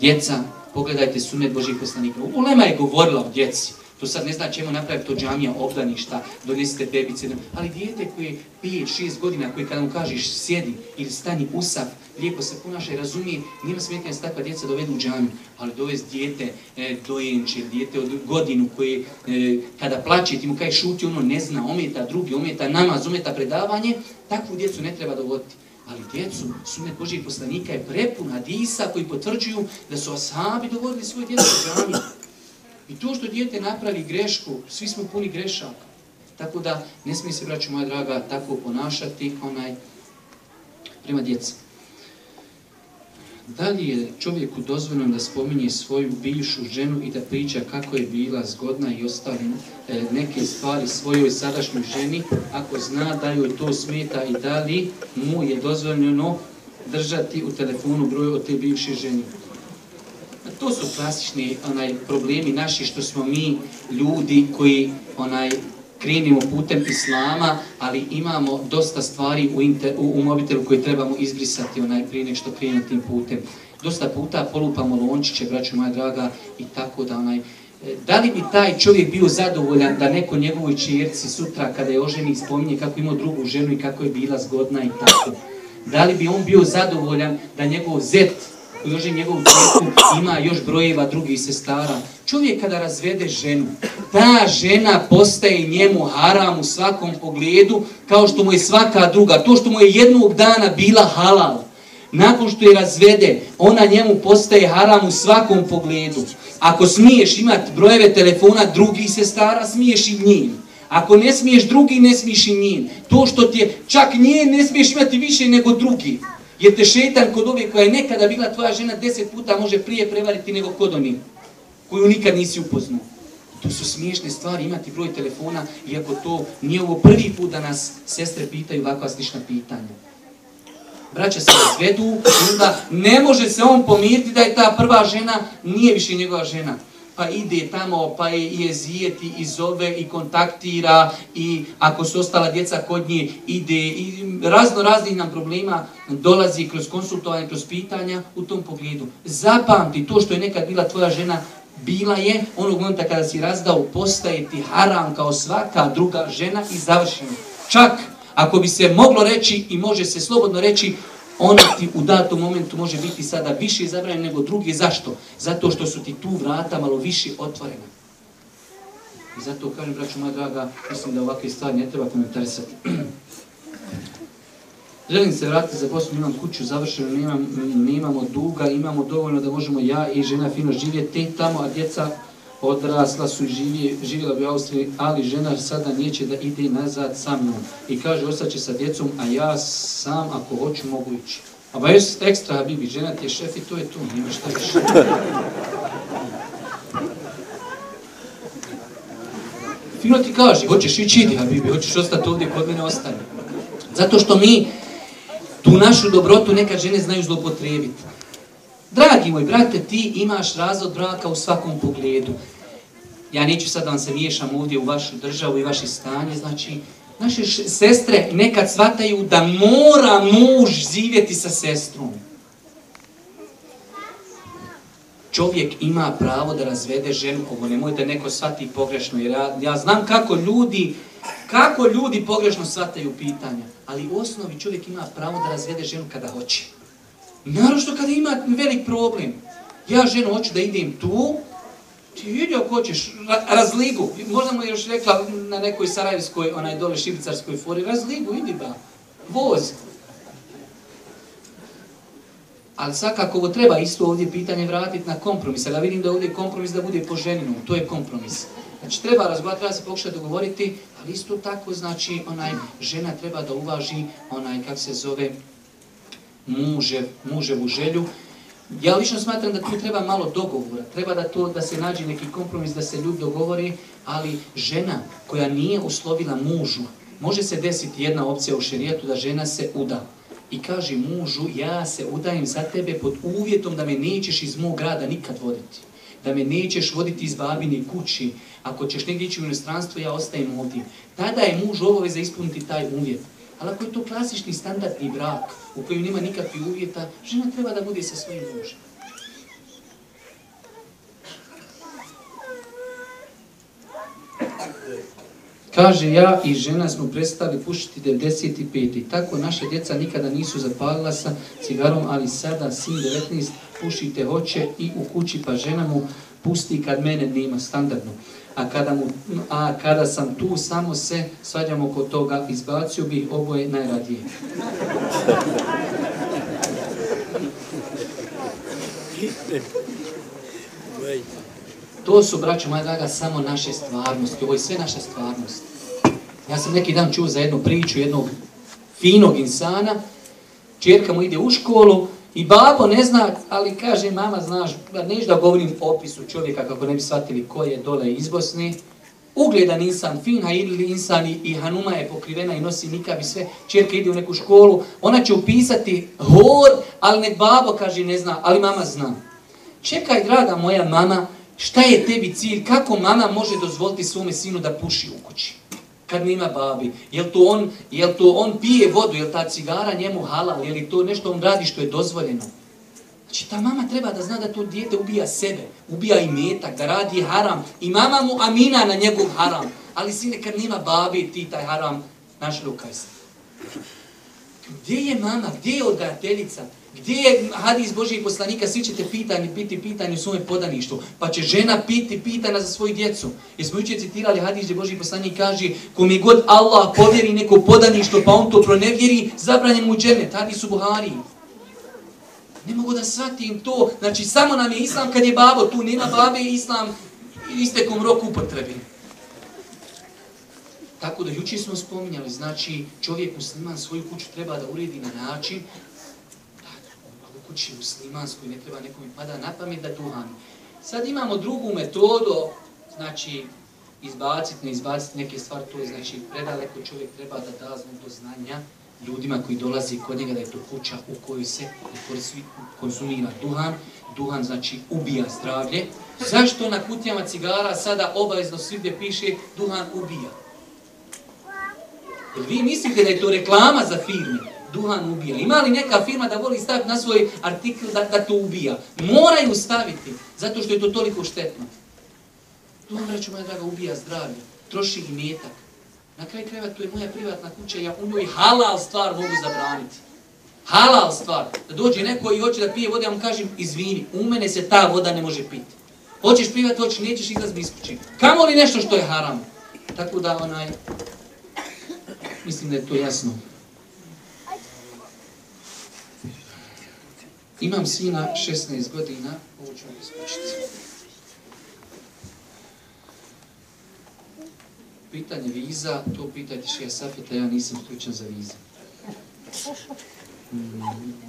djeca, pogledajte sunet Božih poslanika. Ulema je govorila o djeci. To sad ne zna čemu napraviti to džamija, obdaništa, donesite bebice. Ali dijete koje pije šest godina, koje kada mu kažeš sjedi ili stani usaf, lijepo se ponaša i razumije, nima smetnja se takva djeca dovedu u džamiju. Ali dovez dijete e, dojenče, dijete od godinu koje e, kada plaće ti mu kaj šuti, ono ne zna, ometa drugi, ometa namaz, ometa predavanje, takvu djecu ne treba dovoditi. Ali djecu, sunet Božih poslanika je prepun hadisa koji potvrđuju da su ashabi dovodili svoje djecu u džamiju. I to što dijete napravi grešku, svi smo puni grešaka. Tako da ne smije se, braću moja draga, tako ponašati onaj prema djeca. Da li je čovjeku dozvoljeno da spominje svoju bivšu ženu i da priča kako je bila zgodna i ostali e, neke stvari svojoj sadašnjoj ženi, ako zna da joj to smeta i da li mu je dozvoljeno držati u telefonu broj od te bivše ženi? To su klasični onaj problemi naši što smo mi ljudi koji onaj krenimo putem islama, ali imamo dosta stvari u, inter, u, u mobitelu koje trebamo izbrisati onaj prije nek što krenemo tim putem. Dosta puta polupamo lončiće, braću moja draga, i tako da onaj... E, da li bi taj čovjek bio zadovoljan da neko njegovoj čerci sutra kada je oženi spominje kako imao drugu ženu i kako je bila zgodna i tako? Da li bi on bio zadovoljan da njegov zet koji drži njegovu čerku, ima još brojeva drugih sestara. Čovjek kada razvede ženu, ta žena postaje njemu haram u svakom pogledu, kao što mu je svaka druga. To što mu je jednog dana bila halal, nakon što je razvede, ona njemu postaje haram u svakom pogledu. Ako smiješ imati brojeve telefona drugih sestara, smiješ i njim. Ako ne smiješ drugi, ne smiješ i njim. To što ti je, čak nje ne smiješ imati više nego drugi. Jer te šetan kod ove koja je nekada bila tvoja žena deset puta može prije prevariti nego kod oni koju nikad nisi upoznao. To su smiješne stvari, imati broj telefona, iako to nije ovo prvi put da nas sestre pitaju ovakva slična pitanja. Braća se razvedu, onda ne može se on pomiriti da je ta prva žena, nije više njegova žena pa ide tamo, pa je jezijeti, i zove, i kontaktira, i ako su ostala djeca kod nje, ide, i razno raznih nam problema dolazi kroz konsultovanje, kroz pitanja u tom pogledu. Zapamti to što je nekad bila tvoja žena, bila je, onog momenta kada si razdao, postaje ti haram kao svaka druga žena i završeno. Čak, ako bi se moglo reći i može se slobodno reći, Ono ti u datom momentu može biti sada više zabranjeno nego drugi. Zašto? Zato što su ti tu vrata malo više otvorena. I zato kažem, braću moja draga, mislim da ovakve stvari ne treba komentarisati. [clears throat] Želim se vratiti za Bosnu, imam kuću završenu, nemam, nemamo duga, imamo dovoljno da možemo ja i žena fino živjeti tamo, a djeca odrasla su i živjela bi u Austriji, ali žena sada neće da ide nazad sa mnom. I kaže, ostaće sa djecom, a ja sam, ako hoću, mogu ići. A ba još ekstra, Habibi, žena ti je šef i to je to, nima šta više. [laughs] Fino ti kaže, hoćeš ići, idi, Habibi, hoćeš ostati ovdje, kod mene ostane. Zato što mi tu našu dobrotu neka žene znaju zlopotrebiti. Dragi moj brate, ti imaš razvod braka u svakom pogledu. Ja neću sad da vam se miješam ovdje u vašu državu i vaše stanje, znači, naše sestre nekad svataju da mora muž živjeti sa sestrom. Čovjek ima pravo da razvede ženu, ovo nemoj da neko svati pogrešno, jer ja, ja znam kako ljudi, kako ljudi pogrešno svataju pitanja, ali u osnovi čovjek ima pravo da razvede ženu kada hoće. Naravno što kada ima velik problem. Ja ženo hoću da idem tu, ti vidi ako hoćeš, razligu. Možda mu je još rekla na nekoj sarajevskoj, onaj dole šibicarskoj fori, razligu, idi ba, voz. Ali svakako ovo treba isto ovdje pitanje vratiti na kompromis. Ja vidim da ovdje kompromis da bude po ženinu, to je kompromis. Znači treba razgovarati, treba se pokušati dogovoriti, ali isto tako znači onaj žena treba da uvaži onaj, kak se zove, muže, muževu želju. Ja lično smatram da tu treba malo dogovora, treba da to da se nađe neki kompromis, da se ljudi dogovori, ali žena koja nije uslovila mužu, može se desiti jedna opcija u šerijetu da žena se uda i kaže mužu, ja se udajem za tebe pod uvjetom da me nećeš iz mog grada nikad voditi, da me nećeš voditi iz babine kući, ako ćeš negdje ići u inostranstvo, ja ostajem ovdje. Tada je muž obaveza ispuniti taj uvjet. Ali ako je to klasični standardni brak u kojem nema nikakvih uvjeta, žena treba da bude sa svojim mužem. Kaže, ja i žena smo prestali pušiti 95. Tako naše djeca nikada nisu zapalila sa cigarom, ali sada sin 19 pušite hoće i u kući pa žena mu pusti kad mene nema standardno a kada, mu, a kada sam tu, samo se svađam oko toga, izbacio bih oboje najradije. To su, braćo moja draga, samo naše stvarnosti. Ovo je sve naša stvarnost. Ja sam neki dan čuo za jednu priču jednog finog insana. Čerka mu ide u školu, I babo ne zna, ali kaže, mama, znaš, neš da govorim opisu čovjeka kako ne bi shvatili ko je dole iz Bosne. Ugledan insan, fin ili insan i, i Hanuma je pokrivena i nosi nikab i sve. Čerka ide u neku školu, ona će upisati hor, ali nek babo kaže ne zna, ali mama zna. Čekaj, draga moja mama, šta je tebi cilj, kako mama može dozvoliti svome sinu da puši u kući? Kad nema babi. Jel to on, jel to on pije vodu, jel ta cigara njemu halal, je li to nešto on radi što je dozvoljeno? Znači ta mama treba da zna da to dijete ubija sebe, ubija i metak, da radi haram. I mama mu amina na njegov haram. Ali sine, kad nema babi, ti taj haram, naš lukaj se. Gdje je mama, gdje je odgajateljica? Gdje je hadis Božijeg poslanika, svi ćete pitani, biti pitani u svome podaništu, pa će žena piti pitana za svoju djecu. Jer smo jučer citirali hadis gdje Božiji poslanik kaže, kom je god Allah povjeri neko podaništo, pa on to pronevjeri, zabranjen mu džene, hadis u Buhari. Ne mogu da shvatim to, znači samo nam je islam kad je babo, tu nema babe, islam istekom roku upotrebi. Tako da jučer smo spominjali, znači čovjek musliman svoju kuću treba da uredi na način kući muslimanskoj ne treba nekom pada na pamet da duhani. Sad imamo drugu metodu, znači izbaciti, ne izbaciti neke stvari, to je znači predaleko čovjek treba da da do znanja ljudima koji dolazi kod njega da je to kuća u kojoj se konsumira duhan. Duhan znači ubija zdravlje. Zašto na kutijama cigara sada obavezno svigdje piše duhan ubija? Jer vi mislite da je to reklama za firme? Duhan ubija. Ima li neka firma da voli staviti na svoj artikl da, da to ubija? Moraju staviti, zato što je to toliko štetno. Duhan, braću moja draga, ubija zdravlje. Troši i metak. Na kraj kreva, to je moja privatna kuća, ja u njoj halal stvar mogu zabraniti. Halal stvar. Da dođe neko i hoće da pije vode, ja mu kažem, izvini, u mene se ta voda ne može piti. Hoćeš pivati, hoćeš, nećeš izlaz mi iskući. Kamo li nešto što je haram? Tako da, onaj, mislim da je to jasno. Imam sina 16 godina, ovo ću vam iskućiti. pitanje viza, to pitajte Šija Safeta, ja nisam stručan za vize. [laughs]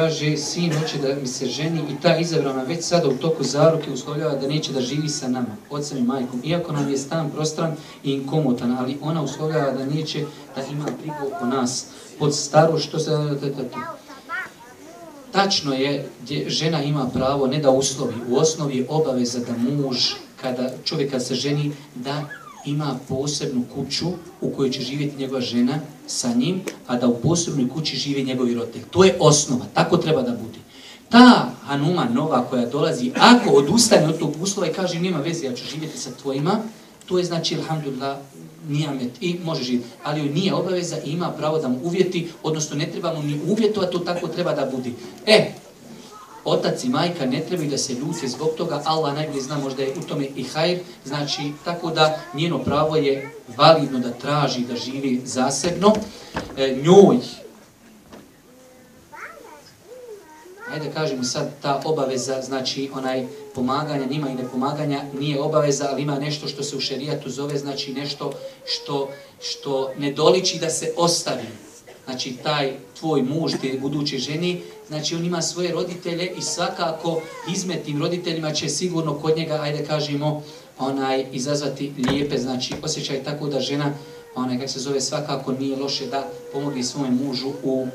kaže, sin hoće da mi se ženi i ta izabrana već sada u toku zaruke uslovljava da neće da živi sa nama, ocem i majkom. Iako nam je stan prostran i inkomotan, ali ona uslovljava da neće da ima brigu oko nas. Pod staro što se... Tačno je gdje žena ima pravo ne da uslovi, u osnovi je obaveza da muž, kada čovjek se ženi, da ima posebnu kuću u kojoj će živjeti njegova žena sa njim, a da u posebnoj kući žive njegovi roditelji. To je osnova, tako treba da bude. Ta Hanuma nova koja dolazi, ako odustane od tog uslova i kaže nema veze, ja ću živjeti sa tvojima, to je znači, alhamdulillah, nijamet i može živjeti. Ali joj nije obaveza i ima pravo da mu uvjeti, odnosno ne treba mu ni uvjetovati, to tako treba da bude. E, otac i majka ne trebaju da se ljuti zbog toga, Allah najbolje zna možda je u tome i hajr, znači tako da njeno pravo je validno da traži da živi zasebno. E, njoj, ajde kažemo sad ta obaveza, znači onaj pomaganja, nima i nepomaganja, nije obaveza, ali ima nešto što se u šerijatu zove, znači nešto što, što ne doliči da se ostavi. Znači taj tvoj muž, te budući ženi, znači on ima svoje roditelje i svakako izmetim roditeljima će sigurno kod njega, ajde kažemo, onaj izazvati lijepe, znači osjećaj tako da žena, onaj kako se zove, svakako nije loše da pomogne svome mužu u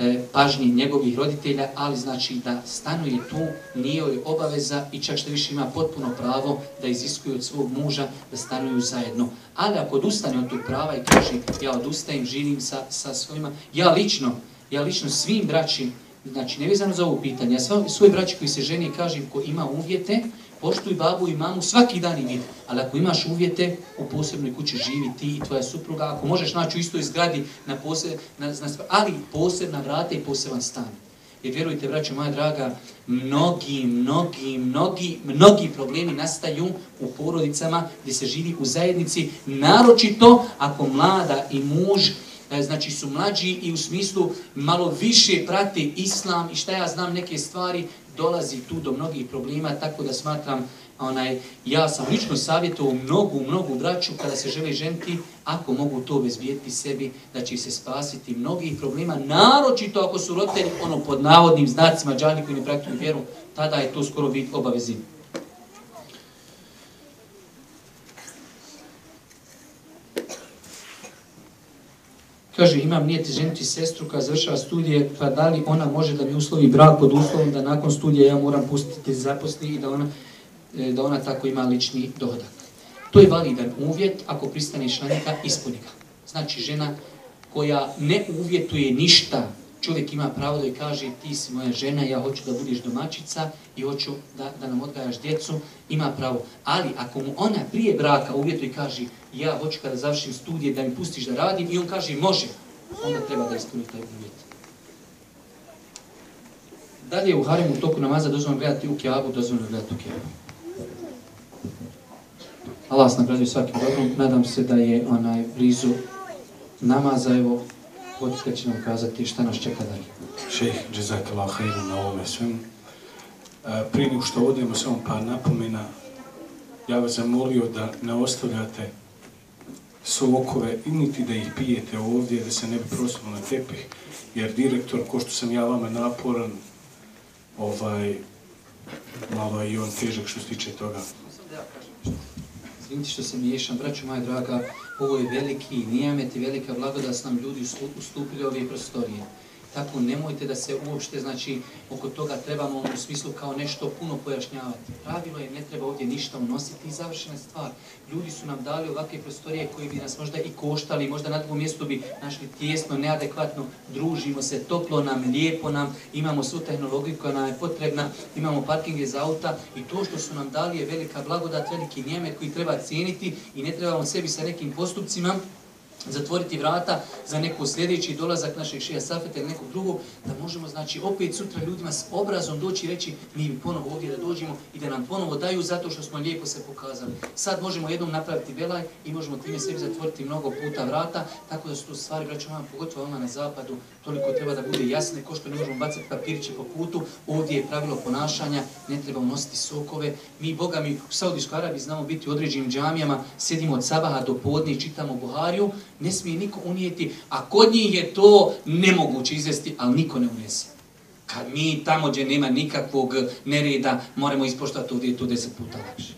e, pažnji njegovih roditelja, ali znači da stanuje tu, nije joj obaveza i čak što više ima potpuno pravo da iziskuje od svog muža da stanuju zajedno. Ali ako odustane od tog prava i kaže ja odustajem, živim sa, sa svojima, ja lično, ja lično svim braćim, znači nevezano za ovo pitanje, ja svoj, svoj braći koji se ženi kažem ko ima uvjete, poštuj babu i mamu svaki dan i vid, ali ako imaš uvjete, u posebnoj kući živi ti i tvoja supruga, ako možeš naći u istoj zgradi, na poseb, na, na, ali posebna vrata i poseban stan. Jer vjerujte, braćo moja draga, mnogi, mnogi, mnogi, mnogi problemi nastaju u porodicama gdje se živi u zajednici, naročito ako mlada i muž E, znači su mlađi i u smislu malo više prate islam i šta ja znam neke stvari, dolazi tu do mnogih problema, tako da smatram, onaj, ja sam lično savjetovao mnogu, mnogu braću kada se žele ženiti, ako mogu to obezbijeti sebi, da će se spasiti mnogih problema, naročito ako su roditelji ono pod navodnim znacima džani koji ne praktikuju vjeru, tada je to skoro vid obavezim. Kaže, imam nijeti ženiti sestru koja završava studije, pa da li ona može da mi uslovi brak pod uslovom da nakon studija ja moram pustiti zaposli i da ona, e, da ona tako ima lični dohodak. To je validan uvjet, ako pristaneš na njega, ispuni ga. Znači, žena koja ne uvjetuje ništa, čovjek ima pravo da joj kaže ti si moja žena, ja hoću da budiš domaćica i hoću da, da nam odgajaš djecu, ima pravo. Ali ako mu ona prije braka uvjetuje i kaže ja hoću kada završim studije da mi pustiš da radim i on kaže može, onda treba da ispuni taj uvjet. Dalje u haremu u toku namaza dozvoljno gledati u kjabu, dozvoljno gledati u kjabu. Allah nagrađuje svakim dobrom. Nadam se da je onaj blizu namaza, evo, vodite će nam kazati šta nas čeka dalje. Šejh, džezakallahu hajru na ovome svemu. E, Prije nego što odemo samo par napomena, ja vas zamolio da ne ostavljate sokove i niti da ih pijete ovdje, da se ne bi prosilo na tepih, jer direktor, ko što sam ja vama naporan, ovaj, malo je i on težak što se tiče toga. Izvinite što se miješam, braćo moja draga, ovo je veliki nijamet i velika blagodat nam ljudi ustupili ove prostorije. Tako nemojte da se uopšte, znači, oko toga trebamo u smislu kao nešto puno pojašnjavati. Pravilo je, ne treba ovdje ništa unositi i završena stvar. Ljudi su nam dali ovakve prostorije koje bi nas možda i koštali, možda na drugom mjestu bi našli tjesno, neadekvatno, družimo se, toplo nam, lijepo nam, imamo svu tehnologiju koja nam je potrebna, imamo parkinge za auta i to što su nam dali je velika blagodat, veliki njemet koji treba cijeniti i ne trebamo sebi sa nekim postupcima zatvoriti vrata za neku sljedeći dolazak našeg šija Safeta ili nekog drugog, da možemo znači opet sutra ljudima s obrazom doći i reći mi bi ponovo ovdje da dođemo i da nam ponovo daju zato što smo lijepo se pokazali. Sad možemo jednom napraviti belaj i možemo time sebi zatvoriti mnogo puta vrata, tako da su to stvari, braćo vam, pogotovo vama na zapadu, toliko treba da bude jasne, ko što ne možemo bacati papiriće po putu, ovdje je pravilo ponašanja, ne treba unositi sokove. Mi, Boga mi, u Saudijskoj Arabiji znamo biti u određenim džamijama, sjedimo od sabaha do podne i čitamo Buhariju, ne smije niko unijeti, a kod njih je to nemoguće izvesti, ali niko ne unese. Kad mi tamo gdje nema nikakvog nereda, moramo ispoštati ovdje to deset puta lakše.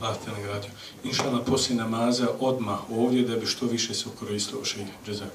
Allah te nagradio. Inšala poslije namaza odmah ovdje da bi što više se okoristilo šeha. Džezak.